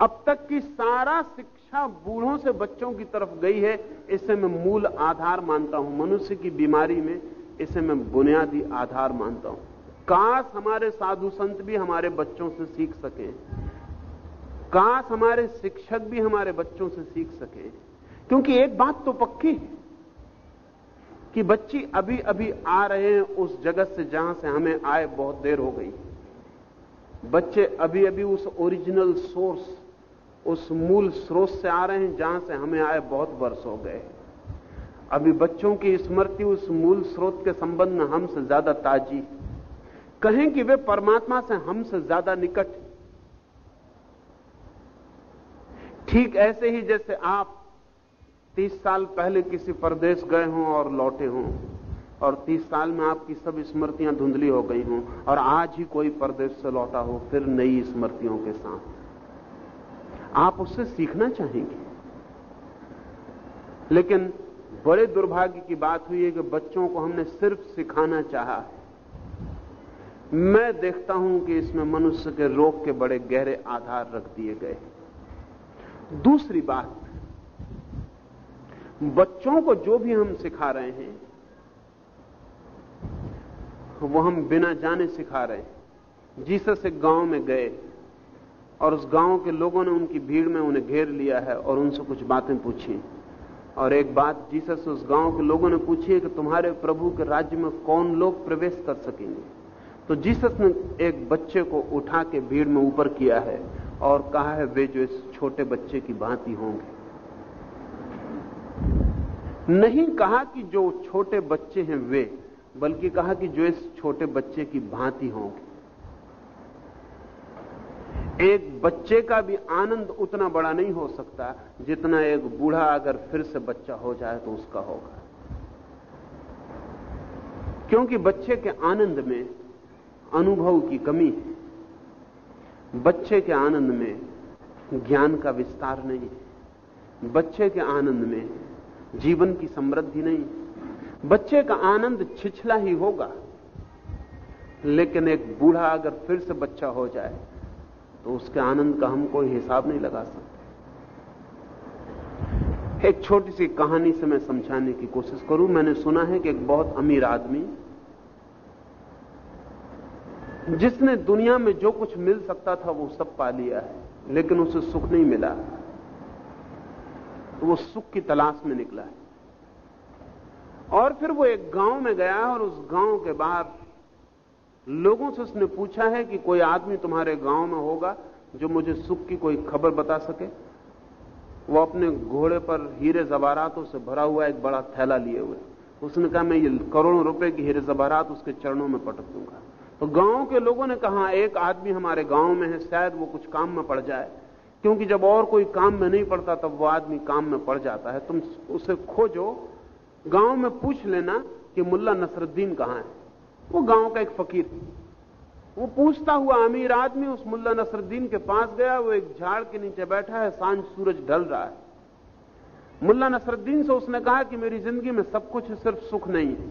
अब तक की सारा शिक्षा बूढ़ों से बच्चों की तरफ़ गई है, इसे मैं मूल आधार मानता हूँ। मनुष्य की बीमारी में इसे मैं बुनियादी आधार मानता हूँ। काश हमारे साधु संत भी हमारे बच्चों से सीख सके। काश हमारे शिक्षक भी हमारे बच्चों से सीख सके। क्योंकि एक बात तो पक्की है कि बच्ची अभी अभी आ रहे हैं उस जगत से जहाँ से हमें आए बहुत देर हो गई। बच्चे अभी अभी उस ओरिजिनल सोर्स उस मूल स्रोत से आ रहे हैं, जहाँ से हमें आए बहुत वर्ष हो गए अभी बच्चों की स्मृति उस मूल स्रोत के संबंध में हमसे ज़्यादा ताजी कहें कि वे परमात्मा से हमसे ज़्यादा निकट ठीक ऐसे ही जैसे आप तीस साल पहले किसी प्रदेश गए हों और लौटे हों, और तीस साल में आपकी सब स्मृतियाँ धुंधली हो गई हों, और आज ही कोई प्रदेश से लौटा हो, फिर नई स्मृतियों के साथ। आप उससे सीखना चाहेंगे। लेकिन बड़े दुर्भाग्य की बात हुई है कि बच्चों को हमने सिर्फ़ सिखाना चाहा है। मैं देखता हूँ कि इसमें मनुष्य के रोग के बड़े गहरे आधार रख दिए गए दूसरी बात, बच्चों को जो भी हम सिखा रहे हैं, वो हम बिना जाने सिखा रहे हैं। जीसस एक गाँव में गए। और उस गाँव के लोगों ने उनकी भीड़ में उन्हें घेर लिया है और उनसे कुछ बातें पूछी। और एक बात जीसस उस गाँव के लोगों ने पूछी है कि तुम्हारे प्रभु के राज्य में कौन लोग प्रवेश कर सकेंगे? तो जीसस ने एक बच्चे को उठा के भीड़ में ऊपर किया है और कहा है, वे जो इस छोटे बच्चे की भांति होंगे। नहीं कहा कि जो छोटे बच्चे हैं वे, बल्कि कहा कि जो इस छोटे बच्चे की भांति होंगे। एक बच्चे का भी आनंद उतना बड़ा नहीं हो सकता जितना एक बूढ़ा अगर फिर से बच्चा हो जाए तो उसका होगा। क्योंकि बच्चे के आनंद में अनुभव की कमी है। बच्चे के आनंद में ज्ञान का विस्तार नहीं है। बच्चे के आनंद में जीवन की समृद्धि नहीं बच्चे का आनंद छिछला ही होगा। लेकिन एक बूढ़ा अगर फिर से बच्चा हो जाए तो उसके आनंद का हम कोई हिसाब नहीं लगा सकते। एक छोटी सी कहानी से मैं समझाने की कोशिश करूँ। मैंने सुना है कि एक बहुत अमीर आदमी, जिसने दुनिया में जो कुछ मिल सकता था वो सब पा लिया है, लेकिन उसे सुख नहीं मिला। तो वो सुख की तलाश में निकला है। और फिर वो एक गाँव में गया और उस गाँव के बाहर लोगों से उसने पूछा है कि कोई आदमी तुम्हारे गाँव में होगा जो मुझे सुख की कोई खबर बता सके? वो अपने घोड़े पर हीरे जवारातों से भरा हुआ एक बड़ा थैला लिए हुए। उसने कहा, मैं ये करोड़ों रुपए की हीरे जवारात उसके चरणों में पटक दूँगा। तो गाँव के लोगों ने कहा, एक आदमी हमारे गाँव में है, शायद वो कुछ काम में पड़ जाए। क्योंकि जब और कोई काम में नहीं पड़ता, तब वो आदमी काम में पड़ जाता है। तुम उसे खोजो। गाँव में पूछ लेना कि मुल्ला नसरुद्दीन कहाँ है? वो गाँव का एक फकीर वो पूछता हुआ, अमीर आदमी उस मुल्ला नसरुद्दीन के पास गया, वो एक झाड़ के नीचे बैठा है, साँझ सूरज ढल रहा है। मुल्ला नसरुद्दीन से उसने कहा कि मेरी ज़िंदगी में सब कुछ सिर्फ़ सुख नहीं है।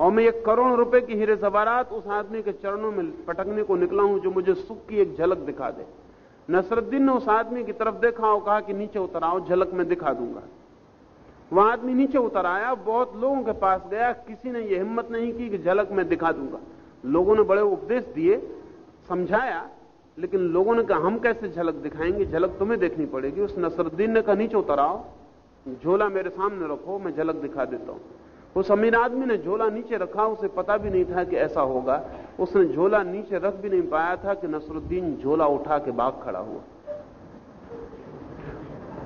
और मैं एक करोड़ रुपए की हीरे जवारात उस आदमी के चरणों में पटकने को निकला हूँ जो मुझे सुख की एक झलक दिखा दे। नसरुद्दीन ने उस आदमी की तरफ़ देखा और कहा कि नीचे उतर आओ, झलक में दिखा दूँगा। वह आदमी नीचे उतर आया, बहुत लोगों के पास गया, किसी ने यह हिम्मत नहीं की कि झलक मैं दिखा दूँगा। लोगों ने बड़े उपदेश दिए, समझाया, लेकिन लोगों ने कहा, हम कैसे झलक दिखाएँगे? झलक तुम्हें देखनी पड़ेगी। उस नसरुद्दीन ने कहा, नीचे उतर आओ, झोला मेरे सामने रखो, मैं झलक दिखा देता हूँ। उस अमीर आदमी ने झोला नीचे रखा, उसे पता भी नहीं था कि ऐसा होगा। उसने झोला नीचे रख भी नहीं पाया था कि नसरुद्दीन झोला उठा के बाग खड़ा हुआ।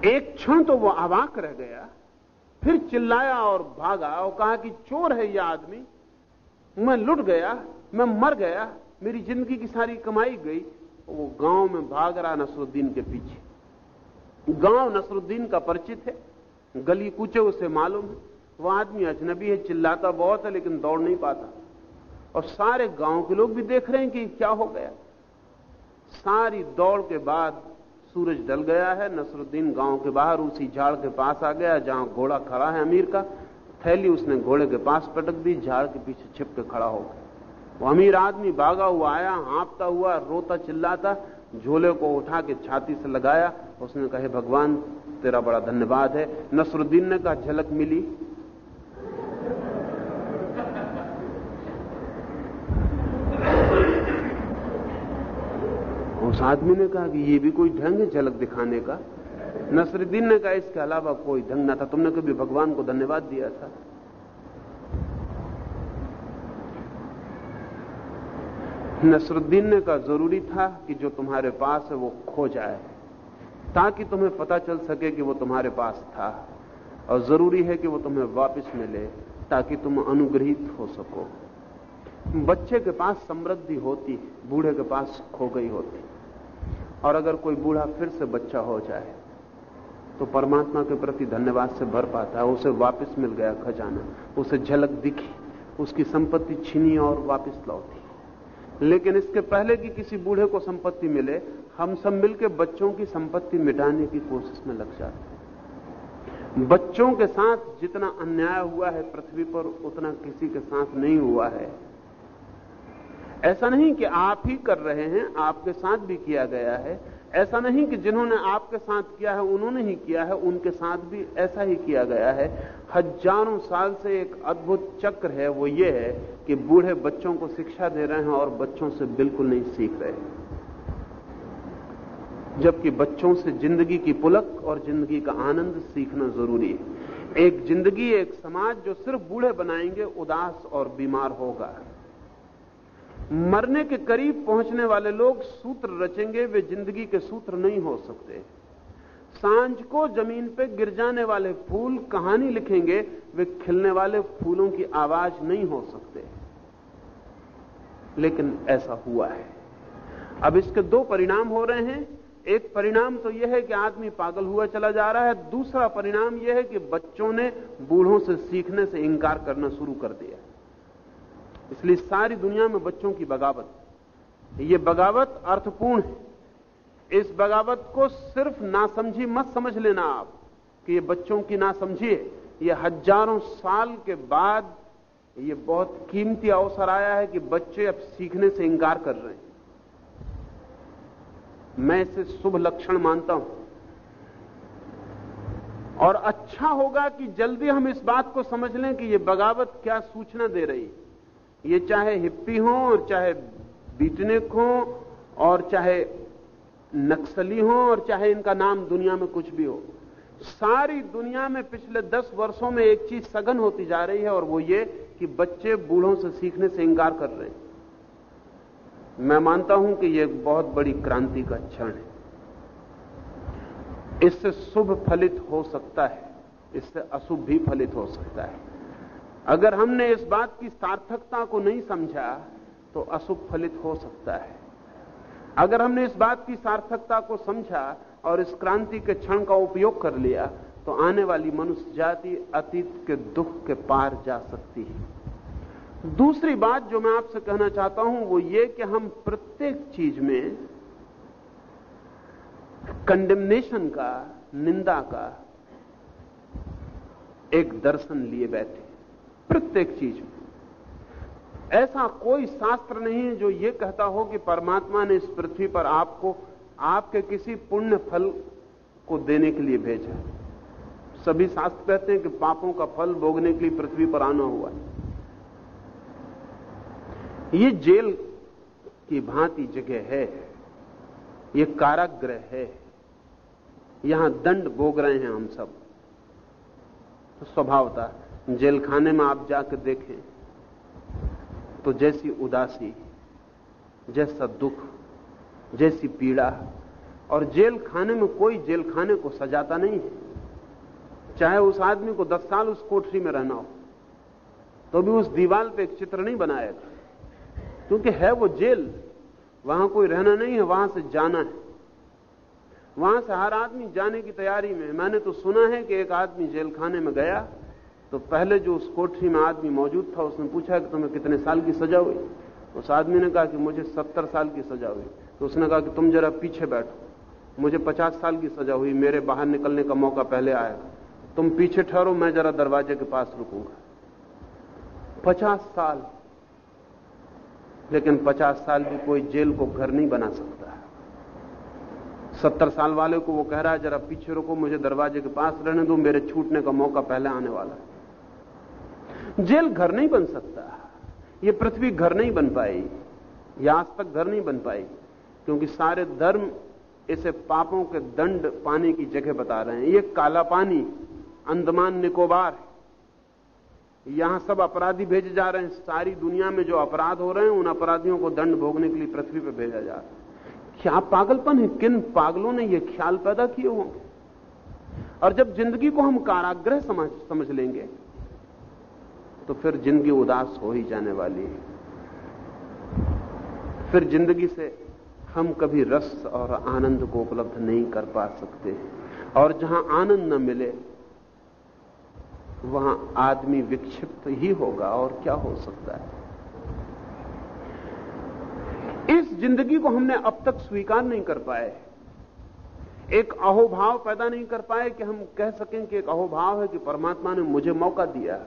एक क्षण तो वो अवाक रह गया। फिर चिल्लाया और भागा और कहा कि चोर है यह आदमी। मैं लुट गया, मैं मर गया, मेरी ज़िंदगी की सारी कमाई गई। वो गाँव में भाग रहा नसरुद्दीन के पीछे। गाँव नसरुद्दीन का परिचित है, गली कूचे उसे मालूम है। वह आदमी अजनबी है, चिल्लाता बहुत है, लेकिन दौड़ नहीं पाता। और सारे गाँव के लोग भी देख रहे हैं कि क्या हो गया। सारी दौड़ के बाद सूरज डल गया है, नसरुद्दीन गाँव के बाहर, उसी झाड़ के पास आ गया, जहाँ घोड़ा खड़ा है अमीर का। थैली उसने घोड़े के पास पटक दी, झाड़ के पीछे छिप के खड़ा हो गया। वो अमीर आदमी भागा हुआ आया, हाँपता हुआ, रोता चिल्लाता, झोले को उठा के छाती से लगाया। उसने कहे भगवान, तेरा बड़ा धन्यवाद है। नसरुद्दीन ने कहा, झलक मिली। आदमी ने कहा कि ये भी कोई ढंग है झलक दिखाने का? नसरुद्दीन ने कहा, इसके अलावा कोई ढंग ना था। तुमने कभी भगवान को धन्यवाद दिया था? नसरुद्दीन ने कहा, ज़रूरी था कि जो तुम्हारे पास है वो खो जाए, ताकि तुम्हें पता चल सके कि वो तुम्हारे पास था, और ज़रूरी है कि वो तुम्हें वापस मिले, ताकि तुम अनुग्रहित हो सको। बच्चे के पास समृद्धि होती, बूढ़े के पास खो गई होती। और अगर कोई बूढ़ा फिर से बच्चा हो जाए तो परमात्मा के प्रति धन्यवाद से भर पाता है, उसे वापस मिल गया खजाना, उसे झलक दिखी, उसकी संपत्ति छीनी और वापस लौटी। लेकिन इसके पहले कि किसी बूढ़े को संपत्ति मिले, हम सब मिलकर बच्चों की संपत्ति मिटाने की कोशिश में लग जाते हैं। बच्चों के साथ जितना अन्याय हुआ है पृथ्वी पर, उतना किसी के साथ नहीं हुआ है। ऐसा नहीं कि आप ही कर रहे हैं, आपके साथ भी किया गया है। ऐसा नहीं कि जिन्होंने आपके साथ किया है, उन्होंने ही किया है, उनके साथ भी ऐसा ही किया गया है। हज़ारों साल से एक अद्भुत चक्र है, वो ये है कि बूढ़े बच्चों को शिक्षा दे रहे हैं और बच्चों से बिल्कुल नहीं सीख रहे जबकि बच्चों से ज़िंदगी की पुलक और ज़िंदगी का आनंद सीखना ज़रूरी है। एक ज़िंदगी, एक समाज जो सिर्फ़ बूढ़े बनाएँगे, उदास और बीमार होगा। मरने के करीब पहुँचने वाले लोग सूत्र रचेंगे, वे ज़िंदगी के सूत्र नहीं हो सकते। साँझ को ज़मीन पे गिर जाने वाले फूल कहानी लिखेंगे, वे खिलने वाले फूलों की आवाज़ नहीं हो सकते। लेकिन ऐसा हुआ है। अब इसके दो परिणाम हो रहे हैं। एक परिणाम तो यह है कि आदमी पागल हुआ चला जा रहा है। दूसरा परिणाम यह है कि बच्चों ने बूढ़ों से सीखने से इंकार करना शुरू कर दिया। इसलिए सारी दुनिया में बच्चों की बगावत। ये बगावत अर्थपूर्ण है। इस बगावत को सिर्फ़ नासमझी मत समझ लेना आप कि ये बच्चों की नासमझी है। ये हज़ारों साल के बाद ये बहुत कीमती अवसर आया है कि बच्चे अब सीखने से इंकार कर रहे हैं। मैं इसे शुभ लक्षण मानता हूँ। और अच्छा होगा कि जल्दी हम इस बात को समझ लें कि यह बगावत क्या सूचना दे रही है। ये चाहे हिप्पी हो और चाहे बीटनेक हो और चाहे नक्सली हो और चाहे इनका नाम दुनिया में कुछ भी हो, सारी दुनिया में पिछले दस वर्षों में एक चीज़ सघन होती जा रही है और वो ये कि बच्चे बूढ़ों से सीखने से इंकार कर रहे हैं। मैं मानता हूँ कि यह एक बहुत बड़ी क्रांति का क्षण है। इससे शुभ फलित हो सकता है, इससे अशुभ भी फलित हो सकता है। अगर हमने इस बात की सार्थकता को नहीं समझा तो अशुभ फलित हो सकता है। अगर हमने इस बात की सार्थकता को समझा और इस क्रांति के क्षण का उपयोग कर लिया तो आने वाली मनुष्य जाति अतीत के दुख के पार जा सकती है। दूसरी बात जो मैं आपसे कहना चाहता हूँ, वो ये कि हम प्रत्येक चीज़ में कंडेमनेशन का, निंदा का एक दर्शन लिए बैठे। प्रत्येक चीज़ में। ऐसा कोई शास्त्र नहीं है जो ये कहता हो कि परमात्मा ने इस पृथ्वी पर आपको, आपके किसी पुण्य फल को देने के लिए भेजा है। सभी शास्त्र कहते हैं कि पापों का फल भोगने के लिए पृथ्वी पर आना हुआ है। ये जेल की भांति जगह है, ये काराग्रह है, यहाँ दंड भोग रहे हैं हम सब। तो स्वभावता जेल खाने में आप जाकर देखें तो जैसी उदासी, जैसा दुख, जैसी पीड़ा, और जेल खाने में कोई जेल खाने को सजाता नहीं है। चाहे उस आदमी को दस साल उस कोठरी में रहना हो तो भी उस दीवार पे एक चित्र नहीं बनाएगा क्योंकि है वो जेल, वहाँ कोई रहना नहीं है, वहाँ से जाना है। वहाँ से हर आदमी जाने की तैयारी में मैंने तो सुना है कि एक आदमी जेल खाने में गया तो पहले जो उस कोठरी में आदमी मौजूद था, उसने पूछा कि तुम्हें कितने साल की सजा हुई? उस आदमी ने कहा कि मुझे सत्तर साल की सजा हुई। तो उसने कहा कि तुम जरा पीछे बैठो। मुझे पचास साल की सजा हुई, मेरे बाहर निकलने का मौका पहले आएगा तुम पीछे ठहरो, मैं जरा दरवाजे के पास रुकूँगा। पचास साल। लेकिन पचास साल भी कोई जेल को घर नहीं बना सकता सत्तर साल वाले को वो कह रहा है, जरा पीछे रुको, मुझे दरवाजे के पास रहने दो, मेरे छूटने का मौका पहले आने वाला है। जेल घर नहीं बन सकता। ये पृथ्वी घर नहीं बन पाई, या आज तक घर नहीं बन पाई, क्योंकि सारे धर्म इसे पापों के दंड पाने की जगह बता रहे हैं। ये काला पानी, अंदमान निकोबार है। यहाँ सब अपराधी भेजे जा रहे हैं। सारी दुनिया में जो अपराध हो रहे हैं, उन अपराधियों को दंड भोगने के लिए पृथ्वी पर भेजा जा रहा है। क्या पागलपन है? किन पागलों ने यह ख्याल पैदा किए होंगे? और जब ज़िंदगी को हम काराग्रह समझ समझ लेंगे तो फिर ज़िंदगी उदास हो ही जाने वाली है। फिर ज़िंदगी से हम कभी रस और आनंद को उपलब्ध नहीं कर पा सकते और जहाँ आनंद न मिले, वहाँ आदमी विक्षिप्त ही होगा और क्या हो सकता है? इस ज़िंदगी को हमने अब तक स्वीकार नहीं कर पाए। एक अहोभाव पैदा नहीं कर पाए कि हम कह सकें कि एक अहोभाव है कि परमात्मा ने मुझे मौका दिया।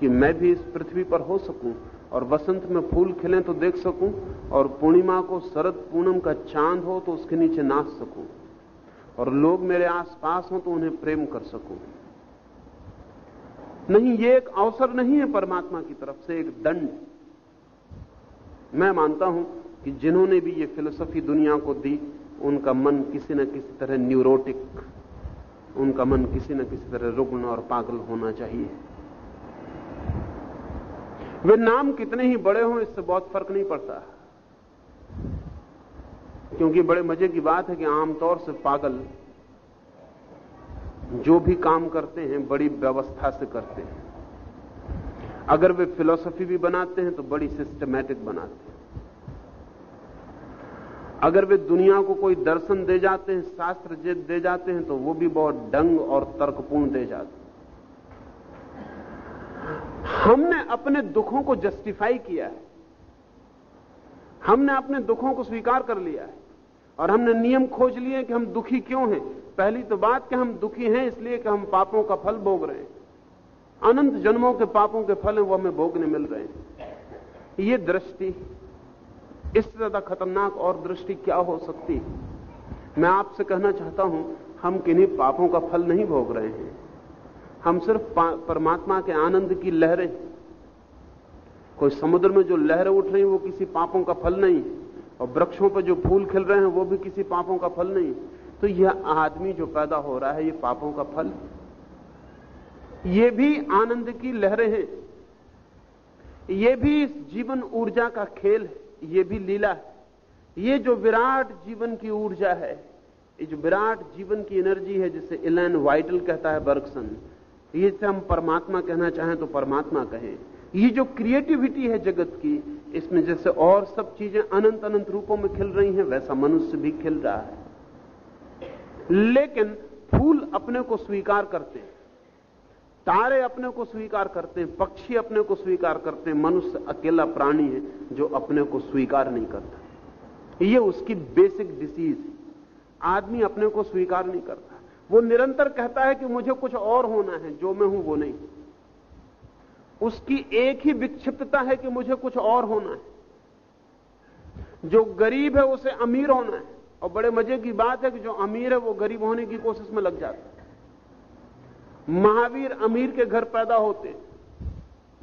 कि मैं भी इस पृथ्वी पर हो सकूँ और वसंत में फूल खिले तो देख सकूँ और पूर्णिमा को शरद पूनम का चाँद हो तो उसके नीचे नाच सकूँ और लोग मेरे आसपास हो तो उन्हें प्रेम कर सकूँ। नहीं, ये एक अवसर नहीं है परमात्मा की तरफ़ से, एक दंड। मैं मानता हूँ कि जिन्होंने भी ये फिलोसफी दुनिया को दी, उनका मन किसी न किसी तरह न्यूरोटिक, उनका मन किसी न किसी तरह रुग्ण और पागल होना चाहिए। वे नाम कितने ही बड़े हों, इससे बहुत फ़र्क नहीं पड़ता। क्योंकि बड़े मज़े की बात है कि आमतौर से पागल जो भी काम करते हैं, बड़ी व्यवस्था से करते हैं। अगर वे फिलोसफी भी बनाते हैं तो बड़ी सिस्टमैटिक बनाते हैं। अगर वे दुनिया को कोई दर्शन दे जाते हैं, शास्त्र दे जाते हैं तो वो भी बहुत डंग और तर्कपूर्ण दे जाते हमने अपने दुखों को जस्टिफाई किया है। हमने अपने दुखों को स्वीकार कर लिया है। और हमने नियम खोज लिए कि हम दुखी क्यों हैं। पहली तो बात कि हम दुखी हैं, इसलिए कि हम पापों का फल भोग रहे हैं। अनंत जन्मों के पापों के फल हैं, वो हमें भोगने मिल रहे हैं। ये दृष्टि, इससे ज़्यादा खतरनाक और दृष्टि क्या हो सकती मैं आपसे कहना चाहता हूँ, हम किन्हीं पापों का फल नहीं भोग रहे हैं। हम सिर्फ़ परमात्मा के आनंद की लहरें कोई समुद्र में जो लहरें उठ रही वो किसी पापों का फल नहीं और वृक्षों पर जो फूल खिल रहे हैं, वो भी किसी पापों का फल नहीं तो यह आदमी जो पैदा हो रहा है, ये पापों का फल ये भी आनंद की लहरें हैं। ये भी इस जीवन ऊर्जा का खेल है। ये भी लीला है। ये जो विराट जीवन की ऊर्जा है, ये जो विराट जीवन की एनर्जी है, जिसे इलैन वाइटल कहता है बर्गसन ये से हम परमात्मा कहना चाहें तो परमात्मा कहें। ये जो क्रिएटिविटी है जगत की, इसमें जैसे और सब चीज़ें अनंत अनंत रूपों में खिल रही हैं, वैसा मनुष्य भी खिल रहा है। लेकिन फूल अपने को स्वीकार करते हैं, तारे अपने को स्वीकार करते हैं, पक्षी अपने को स्वीकार करते हैं, मनुष्य अकेला प्राणी है जो अपने को स्वीकार नहीं करता। ये उसकी बेसिक डिसीज है। आदमी अपने को स्वीकार नहीं करता। वो निरंतर कहता है कि मुझे कुछ और होना है, जो मैं हूँ वो नहीं। उसकी एक ही विक्षिप्तता है कि मुझे कुछ और होना है। जो गरीब है, उसे अमीर होना है। और बड़े मज़े की बात है कि जो अमीर है, वो गरीब होने की कोशिश में लग जाता है। महावीर अमीर के घर पैदा होते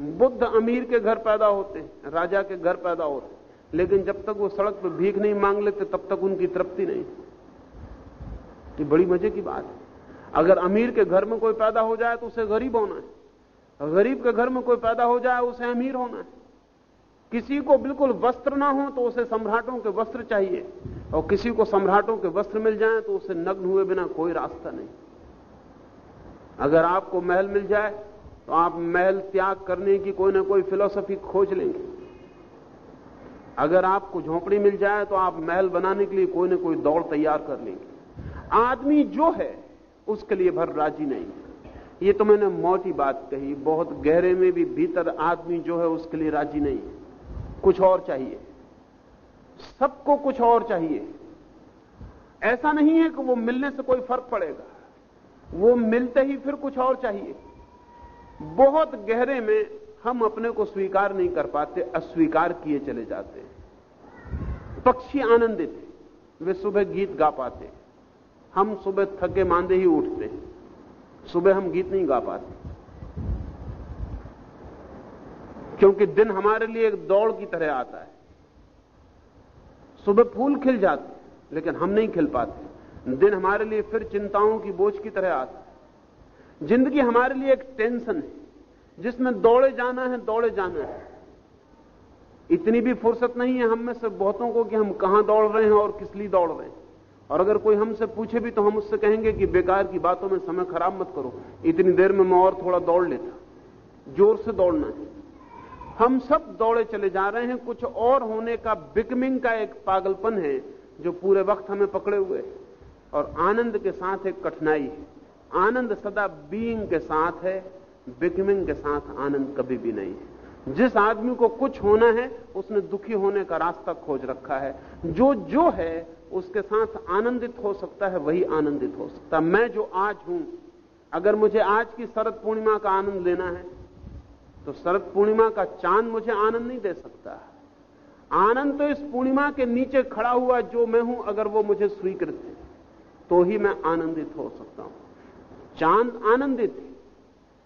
बुद्ध अमीर के घर पैदा होते राजा के घर पैदा होते लेकिन जब तक वो सड़क पर भीख नहीं मांग लेते, तब तक उनकी तृप्ति नहीं। ये बड़ी मज़े की बात है। अगर अमीर के घर में कोई पैदा हो जाए तो उसे गरीब होना है। गरीब के घर में कोई पैदा हो जाए, उसे अमीर होना है। किसी को बिल्कुल वस्त्र ना हो तो उसे सम्राटों के वस्त्र चाहिए। और किसी को सम्राटों के वस्त्र मिल जाए तो उसे नग्न हुए बिना कोई रास्ता नहीं। अगर आपको महल मिल जाए तो आप महल त्याग करने की कोई ना कोई फिलोसफी खोज लेंगे। अगर आपको झोंपड़ी मिल जाए तो आप महल बनाने के लिए कोई ना कोई दौड़ तैयार कर लेंगे। आदमी जो है, उसके लिए भर राज़ी नहीं। ये तो मैंने मोटी बात कही, बहुत गहरे में भी भीतर आदमी जो है, उसके लिए राज़ी नहीं कुछ और चाहिए। सबको कुछ और चाहिए। ऐसा नहीं है कि वो मिलने से कोई फ़र्क पड़ेगा। वो मिलते ही फिर कुछ और चाहिए। बहुत गहरे में हम अपने को स्वीकार नहीं कर पाते, अस्वीकार किए चले जाते पक्षी आनंदित वे सुबह गीत गा पाते हम सुबह थके मांदे ही उठते हैं। सुबह हम गीत नहीं गा पाते। क्योंकि दिन हमारे लिए एक दौड़ की तरह आता है। सुबह फूल खिल जाते लेकिन हम नहीं खिल पाते। दिन हमारे लिए फिर चिंताओं की बोझ की तरह आता है। ज़िंदगी हमारे लिए एक टेंशन है, जिसमें दौड़े जाना है, दौड़े जाना है। इतनी भी फुर्सत नहीं है हम में से बहुतों को कि हम कहाँ दौड़ रहे हैं और किस लिए दौड़ रहे हैं। और अगर कोई हमसे पूछे भी तो हम उससे कहेंगे कि बेकार की बातों में समय खराब मत करो, इतनी देर में मैं और थोड़ा दौड़ लेता। ज़ोर से दौड़ना है। हम सब दौड़े चले जा रहे हैं, कुछ और होने का बिकमिंग का एक पागलपन है जो पूरे वक्त हमें पकड़े हुए है। और आनंद के साथ एक कठिनाई है। आनंद सदा बीइंग के साथ है, बिकमिंग के साथ आनंद कभी भी नहीं है। जिस आदमी को कुछ होना है, उसने दुखी होने का रास्ता खोज रखा है। जो जो है उसके साथ आनंदित हो सकता है, वही आनंदित हो सकता मैं जो आज हूँ, अगर मुझे आज की शरद पूर्णिमा का आनंद लेना है तो शरद पूर्णिमा का चाँद मुझे आनंद नहीं दे सकता। आनंद तो इस पूर्णिमा के नीचे खड़ा हुआ जो मैं हूँ, अगर वो मुझे स्वीकृत है तो ही मैं आनंदित हो सकता हूँ। चाँद आनंदित है,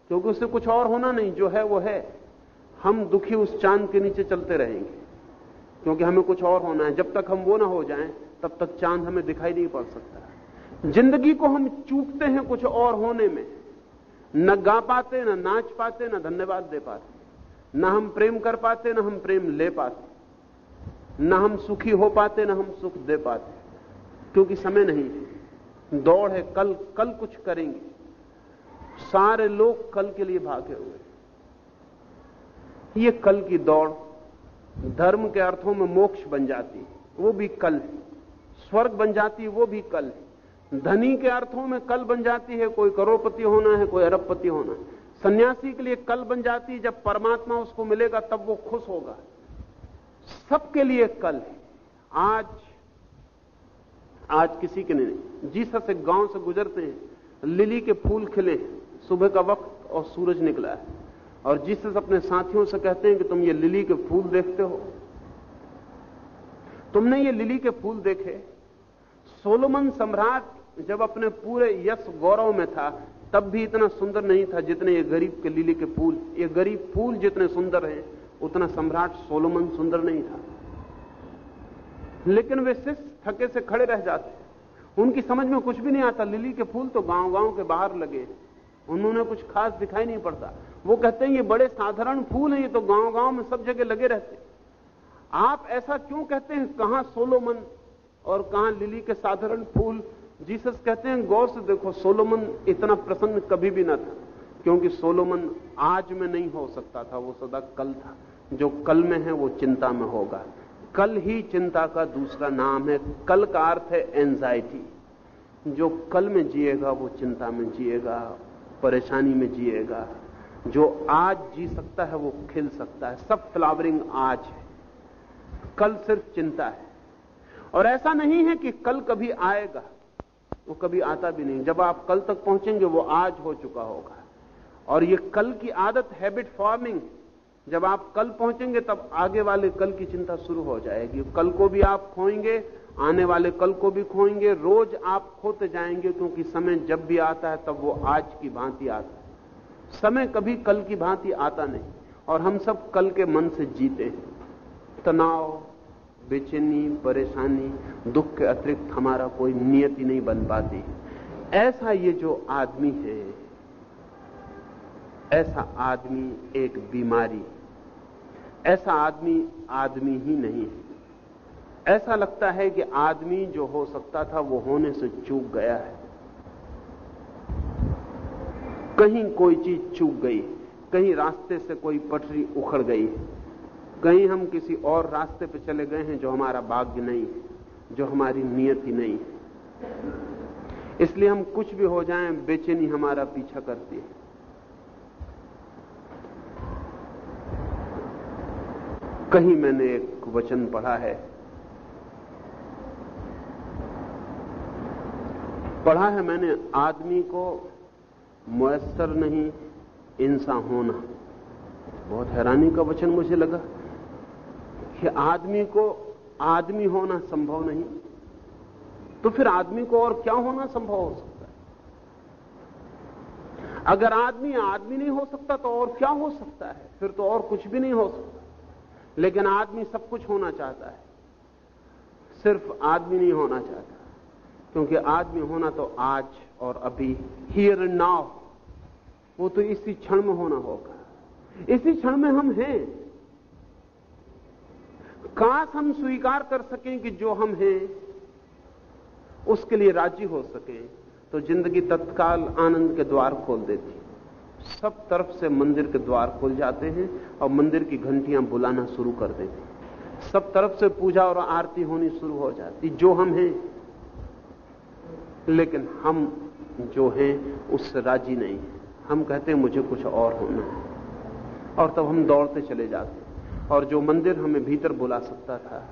क्योंकि उससे कुछ और होना नहीं, जो है वो है। हम दुखी उस चाँद के नीचे चलते रहेंगे, क्योंकि हमें कुछ और होना है। जब तक हम वो ना हो जाएँ तब तक चाँद हमें दिखाई नहीं पड़ सकता। ज़िंदगी को हम चूकते हैं कुछ और होने में। न गा पाते, न नाच पाते, न धन्यवाद दे पाते। न हम प्रेम कर पाते, न हम प्रेम ले पाते। न हम सुखी हो पाते, न हम सुख दे पाते। क्योंकि समय नहीं है। दौड़ है, कल कल कुछ करेंगे। सारे लोग कल के लिए भागे हुए ये कल की दौड़, धर्म के अर्थों में मोक्ष बन जाती है। वो भी कल स्वर्ग बन जाती है, वो भी कल है। धनी के अर्थों में कल बन जाती है, कोई करोड़पति होना है, कोई अरबपति होना है। सन्यासी के लिए कल बन जाती है, जब परमात्मा उसको मिलेगा, तब वो खुश होगा। सबके लिए कल है। आज आज किसी के नहीं। जीसस एक गाँव से गुजरते हैं, लिली के फूल खिले सुबह का वक्त और सूरज निकला है। और जीसस अपने साथियों से कहते हैं कि तुम ये लिली के फूल देखते हो। तुमने ये लिली के फूल देखे? सोलोमन सम्राट जब अपने पूरे यश गौरव में था, तब भी इतना सुंदर नहीं था जितने ये गरीब के लिली के फूल, ये गरीब फूल जितने सुंदर हैं, उतना सम्राट सोलोमन सुंदर नहीं था। लेकिन वे शिष्य थके से खड़े रह जाते। उनकी समझ में कुछ भी नहीं आता, लिली के फूल तो गाँव गाँव के बाहर लगे। उन्होंने कुछ खास दिखाई नहीं पड़ता। वो कहते हैं, ये बड़े साधारण फूल हैं, ये तो गाँव गाँव में सब जगह लगे रहते आप ऐसा क्यों कहते हैं, कहाँ सोलोमन और कहाँ लिली के साधारण फूल, जीसस कहते हैं, गौर से देखो, सोलोमन इतना प्रसन्न कभी भी ना था, क्योंकि सोलोमन आज में नहीं हो सकता था, वो सदा कल था। जो कल में है, वो चिंता में होगा। कल ही चिंता का दूसरा नाम है, कल का अर्थ है एंजाइटी जो कल में जिएगा, वो चिंता में जिएगा, परेशानी में जिएगा। जो आज जी सकता है, वो खिल सकता है। सब फ्लावरिंग आज है। कल सिर्फ़ चिंता है। और ऐसा नहीं है कि कल कभी आएगा, वो कभी आता भी नहीं। जब आप कल तक पहुँचेंगे, वो आज हो चुका होगा। और ये कल की आदत हैबिट फॉर्मिंग जब आप कल पहुँचेंगे, तब आगे वाले कल की चिंता शुरू हो जाएगी। कल को भी आप खोएँगे, आने वाले कल को भी खोएँगे, रोज आप खोते जाएँगे, क्योंकि समय जब भी आता है, तब वो आज की भांति आता है। समय कभी कल की भांति आता नहीं, और हम सब कल के मन से जीते हैं। तनाव बेचैनी, परेशानी, दुख के अतिरिक्त हमारा कोई नियति नहीं बन पाती। ऐसा ये जो आदमी है, ऐसा आदमी एक बीमारी ऐसा आदमी आदमी ही नहीं है। ऐसा लगता है कि आदमी जो हो सकता था, वो होने से चूक गया है। कहीं कोई चीज़ चूक गई, कहीं रास्ते से कोई पटरी उखड़ गई है। कहीं हम किसी और रास्ते पर चले गए हैं जो हमारा भाग्य नहीं है, जो हमारी नियति नहीं है। इसलिए हम कुछ भी हो जाएँ, बेचैनी हमारा पीछा करती है। कहीं मैंने एक वचन पढ़ा है। पढ़ा है मैंने, आदमी को मुयसर नहीं, इंसान होना। बहुत हैरानी का वचन मुझे लगा। कि आदमी को आदमी होना संभव नहीं तो फिर आदमी को और क्या होना संभव हो सकता है? अगर आदमी आदमी नहीं हो सकता तो और क्या हो सकता है? फिर तो और कुछ भी नहीं हो सकता। लेकिन आदमी सब कुछ होना चाहता है। सिर्फ़ आदमी नहीं होना चाहता। क्योंकि आदमी होना तो आज और अभी हियर नाव वो तो इसी क्षण में होना होगा। इसी क्षण में हम हैं। काश हम स्वीकार कर सकें कि जो हम हैं, उसके लिए राज़ी हो सके तो ज़िंदगी तत्काल आनंद के द्वार खोल देती सब तरफ़ से मंदिर के द्वार खुल जाते हैं और मंदिर की घंटियाँ बुलाना शुरू कर देती सब तरफ़ से पूजा और आरती होनी शुरू हो जाती, जो हम हैं, लेकिन हम जो हैं, उससे राज़ी नहीं हम कहते हैं, मुझे कुछ और होना है। और तब हम दौड़ते चले जाते और जो मंदिर हमें भीतर बुला सकता था,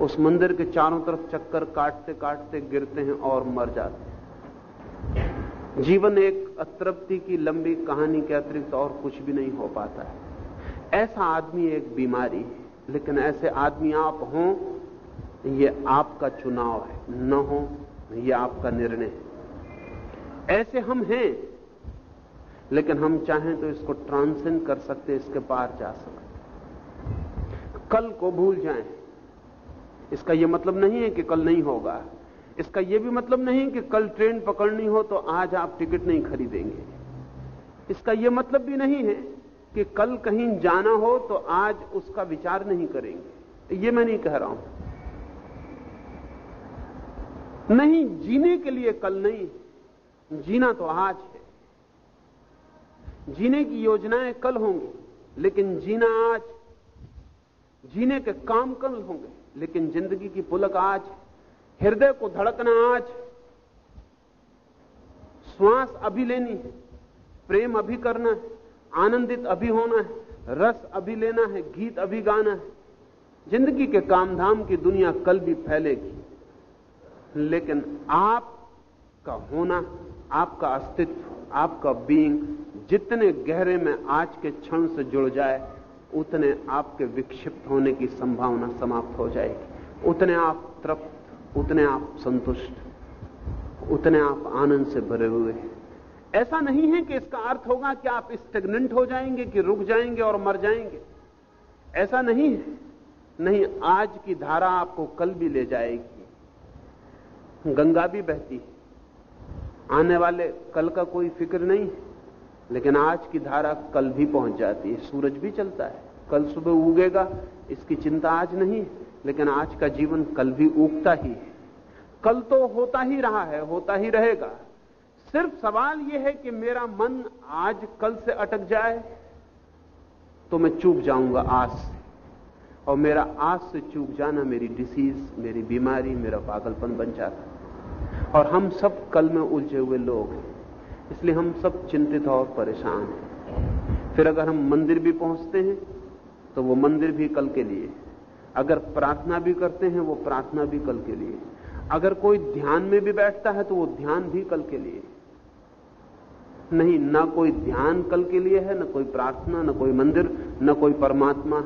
उस मंदिर के चारों तरफ़ चक्कर काटते काटते गिरते हैं और मर जाते हैं। जीवन एक अतृप्ति की लंबी कहानी के अतिरिक्त और कुछ भी नहीं हो पाता है। ऐसा आदमी एक बीमारी है, लेकिन ऐसे आदमी आप हों, ये आपका चुनाव है, न हो, ये आपका निर्णय है। ऐसे हम हैं, लेकिन हम चाहें तो इसको ट्रांसेंड कर सकते, इसके पार जा सकते। कल को भूल जाएँ। इसका यह मतलब नहीं है कि कल नहीं होगा। इसका यह भी मतलब नहीं कि कल ट्रेन पकड़नी हो तो आज आप टिकट नहीं खरीदेंगे। इसका यह मतलब भी नहीं है कि कल कहीं जाना हो तो आज उसका विचार नहीं करेंगे। यह मैं नहीं कह रहा हूँ। नहीं, जीने के लिए कल नहीं, जीना तो आज है। जीने की योजनाएँ कल होंगी, लेकिन जीना आज जीने के काम कल होंगे, लेकिन ज़िंदगी की पुलक आज हृदय को धड़कना आज श्वास अभी लेनी है, प्रेम अभी करना है, आनंदित अभी होना है, रस अभी लेना है, गीत अभी गाना है। ज़िंदगी के कामधाम की दुनिया कल भी फैलेगी, लेकिन आपका होना, आपका अस्तित्व, आपका बीइंग जितने गहरे में आज के क्षण से जुड़ जाए उतने आपके विक्षिप्त होने की संभावना समाप्त हो जाएगी। उतने आप तृप्त, उतने आप संतुष्ट, उतने आप आनंद से भरे हुए ऐसा नहीं है कि इसका अर्थ होगा कि आप स्टेग्नेंट हो जाएँगे, कि रुक जाएँगे और मर जाएँगे। ऐसा नहीं है। नहीं, आज की धारा आपको कल भी ले जाएगी। गंगा भी बहती है। आने वाले कल का कोई फ़िक्र नहीं है, लेकिन आज की धारा कल भी पहुँच जाती है। सूरज भी चलता है। कल सुबह उगेगा, इसकी चिंता आज नहीं, लेकिन आज का जीवन कल भी उगता ही है। कल तो होता ही रहा है, होता ही रहेगा। सिर्फ़ सवाल यह है कि मेरा मन आज कल से अटक जाए तो मैं चूक जाऊँगा आज से। और मेरा आज से चूक जाना मेरी डिसीज मेरी बीमारी, मेरा पागलपन बन जाता। और हम सब कल में उलझे हुए लोग हैं, इसलिए हम सब चिंतित और परेशान हैं। फिर अगर हम मंदिर भी पहुँचते हैं तो वो मंदिर भी कल के लिए अगर प्रार्थना भी करते हैं, वो प्रार्थना भी कल के लिए अगर कोई ध्यान में भी बैठता है तो वो ध्यान भी कल के लिए नहीं, ना कोई ध्यान कल के लिए है, ना कोई प्रार्थना, ना कोई मंदिर, ना कोई परमात्मा।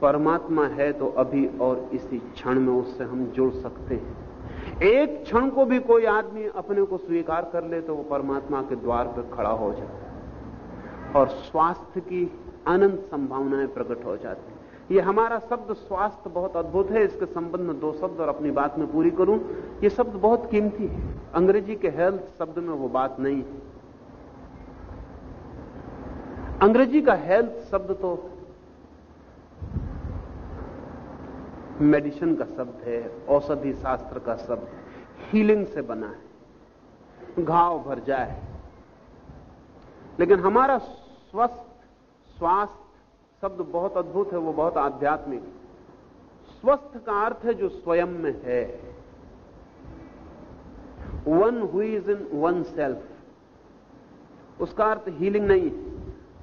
परमात्मा है तो अभी और इसी क्षण में उससे हम जुड़ सकते हैं। एक क्षण को भी कोई आदमी अपने को स्वीकार कर ले तो वो परमात्मा के द्वार पर खड़ा हो है और स्वास्थ्य की अनंत संभावनाएँ प्रकट हो जाती ये हमारा शब्द स्वास्थ्य बहुत अद्भुत है, इसके संबंध में दो शब्द और अपनी बात में पूरी करूँ। ये शब्द बहुत कीमती है। अंग्रेज़ी के हेल्थ शब्द में वो बात नहीं है। अंग्रेज़ी का हेल्थ शब्द तो मेडिसिन का शब्द है, औषधि शास्त्र का शब्द हीलिंग से बना है। घाव भर जाए। लेकिन हमारा स्वस्थ स्वास्थ्य शब्द बहुत अद्भुत है, वो बहुत आध्यात्मिक। स्वस्थ का अर्थ है जो स्वयं में है। वन हुई इज़ इन वन सेल्फ उसका अर्थ हीलिंग नहीं है।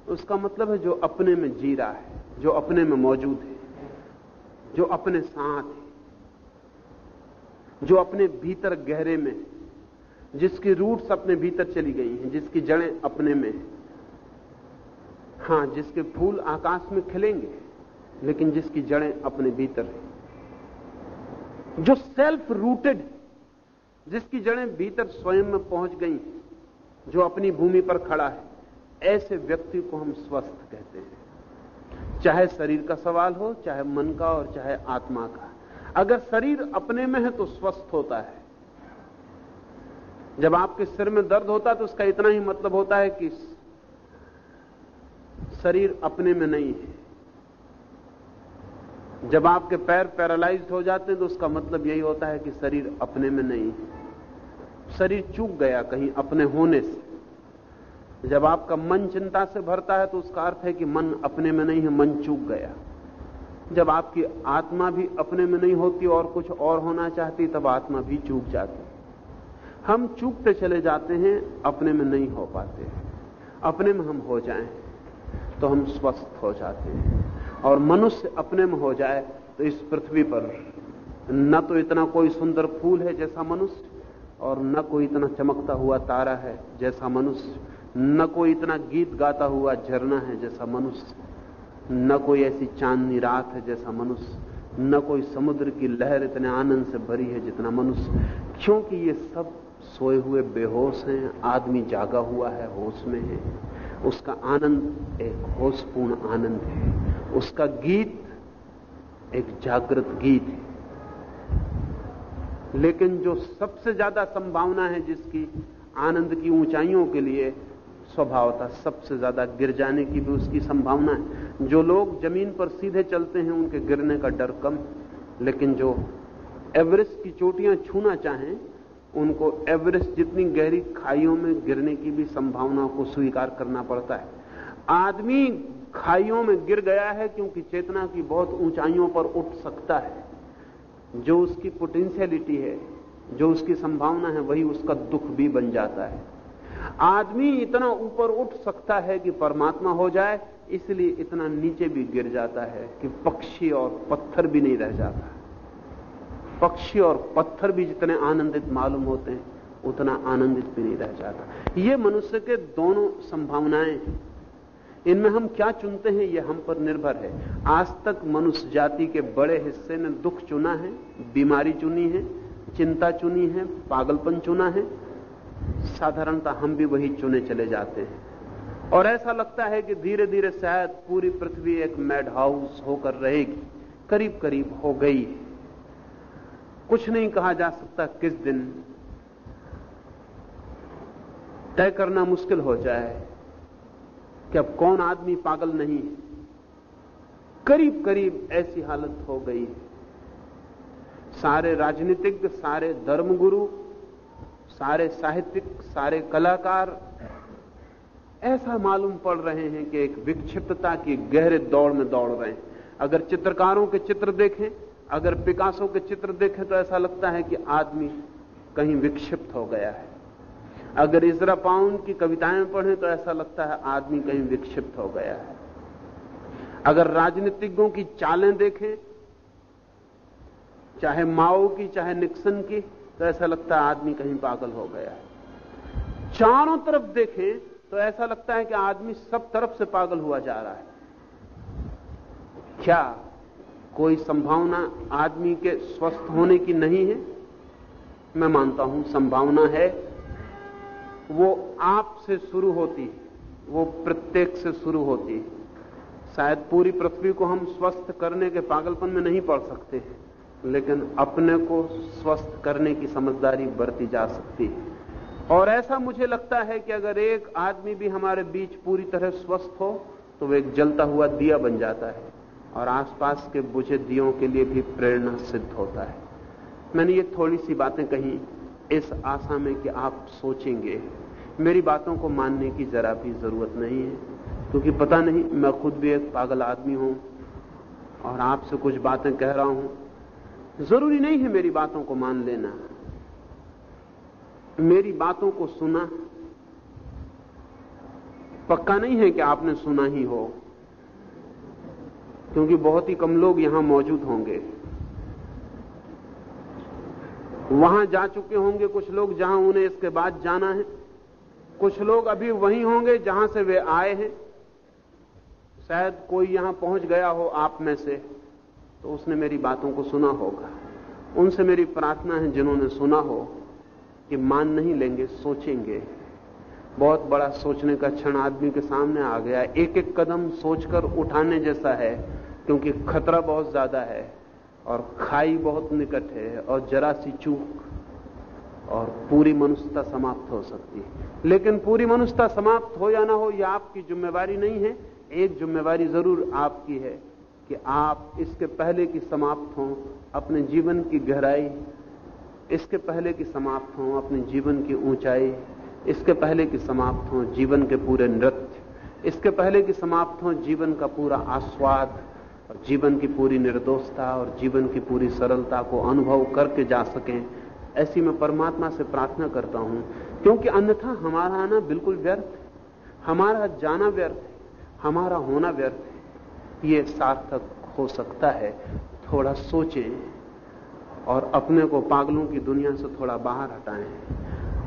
उसका मतलब है जो अपने में जी रहा है, जो अपने में मौजूद है, जो अपने साथ है, जो अपने भीतर गहरे में जिसकी रूट्स अपने भीतर चली गई हैं, जिसकी जड़ें अपने में हैं। हाँ, जिसके फूल आकाश में खिलेंगे, लेकिन जिसकी जड़ें अपने भीतर हैं। जो सेल्फ रूटेड जिसकी जड़ें भीतर स्वयं में पहुँच गई, जो अपनी भूमि पर खड़ा है, ऐसे व्यक्ति को हम स्वस्थ कहते हैं। चाहे शरीर का सवाल हो, चाहे मन का और चाहे आत्मा का। अगर शरीर अपने में है तो स्वस्थ होता है। जब आपके सिर में दर्द होता है तो उसका इतना ही मतलब होता है कि शरीर अपने में नहीं है। जब आपके पैर पैरालाइज्ड हो जाते हैं तो उसका मतलब यही होता है कि शरीर अपने में नहीं है। शरीर चूक गया कहीं अपने होने से। जब आपका मन चिंता से भरता है तो उसका अर्थ है कि मन अपने में नहीं है, मन चूक गया। जब आपकी आत्मा भी अपने में नहीं होती और कुछ और होना चाहती, तब आत्मा भी चूक जाती। हम चूकते चले जाते हैं, अपने में नहीं हो पाते। अपने में हम हो जाएँ। तो हम स्वस्थ हो जाते हैं। और मनुष्य अपने में हो जाए तो इस पृथ्वी पर न तो इतना कोई सुंदर फूल है जैसा मनुष्य, और न कोई इतना चमकता हुआ तारा है जैसा मनुष्य, न कोई इतना गीत गाता हुआ झरना है जैसा मनुष्य, न कोई ऐसी चांदनी रात है जैसा मनुष्य, न कोई समुद्र की लहर इतने आनंद से भरी है जितना मनुष्य। क्योंकि ये सब सोए हुए बेहोश हैं, आदमी जागा हुआ है होश में है। उसका आनंद एक होशपूर्ण आनंद है। उसका गीत एक जागृत गीत है। लेकिन जो सबसे ज़्यादा संभावना है जिसकी आनंद की ऊंचाइयों के लिए स्वभावता सबसे ज़्यादा गिर जाने की भी उसकी संभावना है। जो लोग ज़मीन पर सीधे चलते हैं, उनके गिरने का डर कम, लेकिन जो एवरेस्ट की चोटियाँ छूना चाहें उनको एवरेस्ट जितनी गहरी खाइयों में गिरने की भी संभावना को स्वीकार करना पड़ता है। आदमी खाइयों में गिर गया है क्योंकि चेतना की बहुत ऊंचाइयों पर उठ सकता है। जो उसकी पोटेंशियलिटी है, जो उसकी संभावना है, वही उसका दुख भी बन जाता है। आदमी इतना ऊपर उठ सकता है कि परमात्मा हो जाए, इसलिए इतना नीचे भी गिर जाता है कि पक्षी और पत्थर भी नहीं रह जाता। पक्षी और पत्थर भी जितने आनंदित मालूम होते हैं, उतना आनंदित भी नहीं रह जाता। ये मनुष्य के दोनों संभावनाएँ हैं। इनमें हम क्या चुनते हैं, ये हम पर निर्भर है। आज तक मनुष्य जाति के बड़े हिस्से ने दुख चुना है, बीमारी चुनी है, चिंता चुनी है, पागलपन चुना है। साधारणता हम भी वही चुने चले जाते हैं। और ऐसा लगता है कि धीरे धीरे शायद पूरी पृथ्वी एक मैड हाउस होकर रहेगी। करीब करीब हो गई है। कुछ नहीं कहा जा सकता किस दिन। तय करना मुश्किल हो जाए कि अब कौन आदमी पागल नहीं है। करीब करीब ऐसी हालत हो गई है। सारे राजनीतिज्ञ सारे धर्मगुरु, सारे साहित्यिक, सारे कलाकार ऐसा मालूम पड़ रहे हैं कि एक विक्षिप्तता की गहरे दौड़ में दौड़ रहे हैं। अगर चित्रकारों के चित्र देखें अगर पिकासो के चित्र देखें तो ऐसा लगता है कि आदमी कहीं विक्षिप्त हो गया है। अगर इजरा पाउन की कविताएँ पढ़ें तो ऐसा लगता है आदमी कहीं विक्षिप्त हो गया है। अगर राजनीतिज्ञों की चालें देखें, चाहे माओ की, चाहे निक्सन की तो ऐसा लगता है आदमी कहीं पागल हो गया है। चारों तरफ़ देखें तो ऐसा लगता है कि आदमी सब तरफ़ से पागल हुआ जा रहा है। क्या कोई संभावना आदमी के स्वस्थ होने की नहीं है? मैं मानता हूँ संभावना है। वो आप से शुरू होती है, वो प्रत्येक से शुरू होती है। शायद पूरी पृथ्वी को हम स्वस्थ करने के पागलपन में नहीं पड़ सकते हैं, लेकिन अपने को स्वस्थ करने की समझदारी बरती जा सकती है। और ऐसा मुझे लगता है कि अगर एक आदमी भी हमारे बीच पूरी तरह स्वस्थ हो तो वो एक जलता हुआ दिया बन जाता है। और आसपास के बुझे दियों के लिए भी प्रेरणा सिद्ध होता है। मैंने ये थोड़ी सी बातें कही, इस आशा में कि आप सोचेंगे, मेरी बातों को मानने की जरा भी ज़रूरत नहीं है, क्योंकि पता नहीं, मैं खुद भी एक पागल आदमी हूँ और आपसे कुछ बातें कह रहा हूँ। ज़रूरी नहीं है मेरी बातों को मान लेना। मेरी बातों को सुना, पक्का नहीं है कि आपने सुना ही हो। क्योंकि बहुत ही कम लोग यहाँ मौजूद होंगे। वहाँ जा चुके होंगे कुछ लोग जहाँ उन्हें इसके बाद जाना है। कुछ लोग अभी वहीं होंगे जहाँ से वे आए हैं। शायद कोई यहाँ पहुँच गया हो आप में से तो उसने मेरी बातों को सुना होगा। उनसे मेरी प्रार्थना है जिन्होंने सुना हो कि मान नहीं लेंगे, सोचेंगे। बहुत बड़ा सोचने का क्षण आदमी के सामने आ गया। एक एक कदम सोचकर उठाने जैसा है। क्योंकि खतरा बहुत ज़्यादा है और खाई बहुत निकट है और जरा सी चूक और पूरी मनुष्यता समाप्त हो सकती है। लेकिन पूरी मनुष्यता समाप्त हो या ना हो यह आपकी जिम्मेवारी नहीं है। एक जिम्मेवारी ज़रूर आपकी है कि आप इसके पहले की समाप्त हों, अपने जीवन की गहराई, इसके पहले की समाप्त हों, अपने जीवन की ऊंचाई, इसके पहले की समाप्त हों, जीवन के पूरे नृत्य, इसके पहले की समाप्त हों, जीवन का पूरा आस्वाद। और जीवन की पूरी निर्दोषता और जीवन की पूरी सरलता को अनुभव करके जा सकें, ऐसी मैं परमात्मा से प्रार्थना करता हूँ। क्योंकि अन्यथा हमारा आना बिल्कुल व्यर्थ हमारा जाना व्यर्थ हमारा होना व्यर्थ ये सार्थक हो सकता है। थोड़ा सोचें और अपने को पागलों की दुनिया से थोड़ा बाहर हटाएँ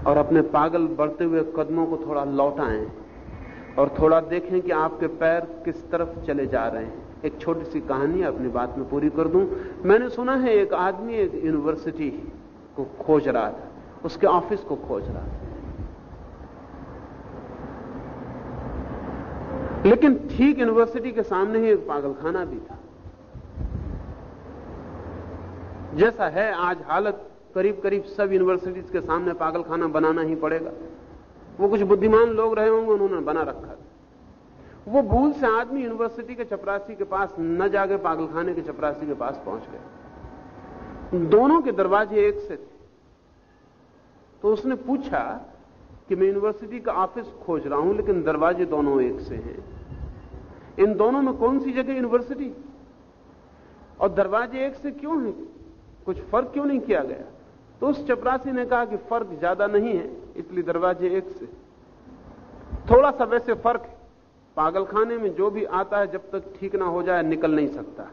और अपने पागल बढ़ते हुए कदमों को थोड़ा लौटाएँ और थोड़ा देखें कि आपके पैर किस तरफ़ चले जा रहे हैं। एक छोटी सी कहानी अपनी बात में पूरी कर दूँ। मैंने सुना है एक आदमी एक यूनिवर्सिटी को खोज रहा था, उसके ऑफ़िस को खोज रहा था। लेकिन ठीक यूनिवर्सिटी के सामने ही एक पागलखाना भी था। जैसा है, आज हालत करीब करीब सब यूनिवर्सिटीज के सामने पागलखाना बनाना ही पड़ेगा। वो कुछ बुद्धिमान लोग रहे होंगे, उन्होंने बना रखा था। वो भूल से आदमी यूनिवर्सिटी के चपरासी के पास न जाके पागलखाने के चपरासी के पास पहुँच गए दोनों के दरवाजे एक से थे। तो उसने पूछा कि मैं यूनिवर्सिटी का ऑफ़िस खोज रहा हूँ, लेकिन दरवाजे दोनों एक से हैं। इन दोनों में कौन सी जगह यूनिवर्सिटी? और दरवाजे एक से क्यों हैं? कुछ फ़र्क क्यों नहीं किया गया? तो उस चपरासी ने कहा कि फ़र्क ज़्यादा नहीं है, इसलिए दरवाजे एक से। थोड़ा सा वैसे फ़र्क है। पागलखाने में जो भी आता है, जब तक ठीक ना हो जाए, निकल नहीं सकता।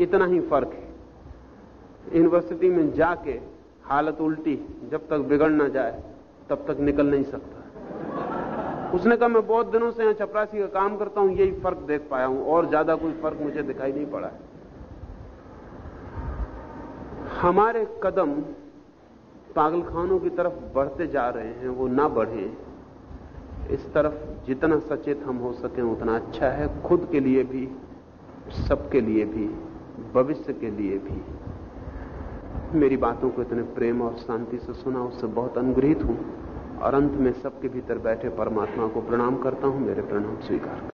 इतना ही फ़र्क है। यूनिवर्सिटी में जाके हालत उल्टी, जब तक बिगड़ ना जाए, तब तक निकल नहीं सकता। उसने कहा, मैं बहुत दिनों से यहाँ चपरासी का काम करता हूँ, यही फ़र्क देख पाया हूँ। और ज़्यादा कोई फ़र्क मुझे दिखाई नहीं पड़ा है। हमारे कदम पागलखानों की तरफ़ बढ़ते जा रहे हैं, वो ना बढ़े। इस तरफ़ जितना सचेत हम हो सके, उतना अच्छा है खुद के लिए भी, सबके लिए भी, भविष्य के लिए भी। मेरी बातों को इतने प्रेम और शांति से सुना उससे बहुत अनुग्रहित हूँ। और अंत में सबके भीतर बैठे परमात्मा को प्रणाम करता हूँ, मेरे प्रणाम स्वीकार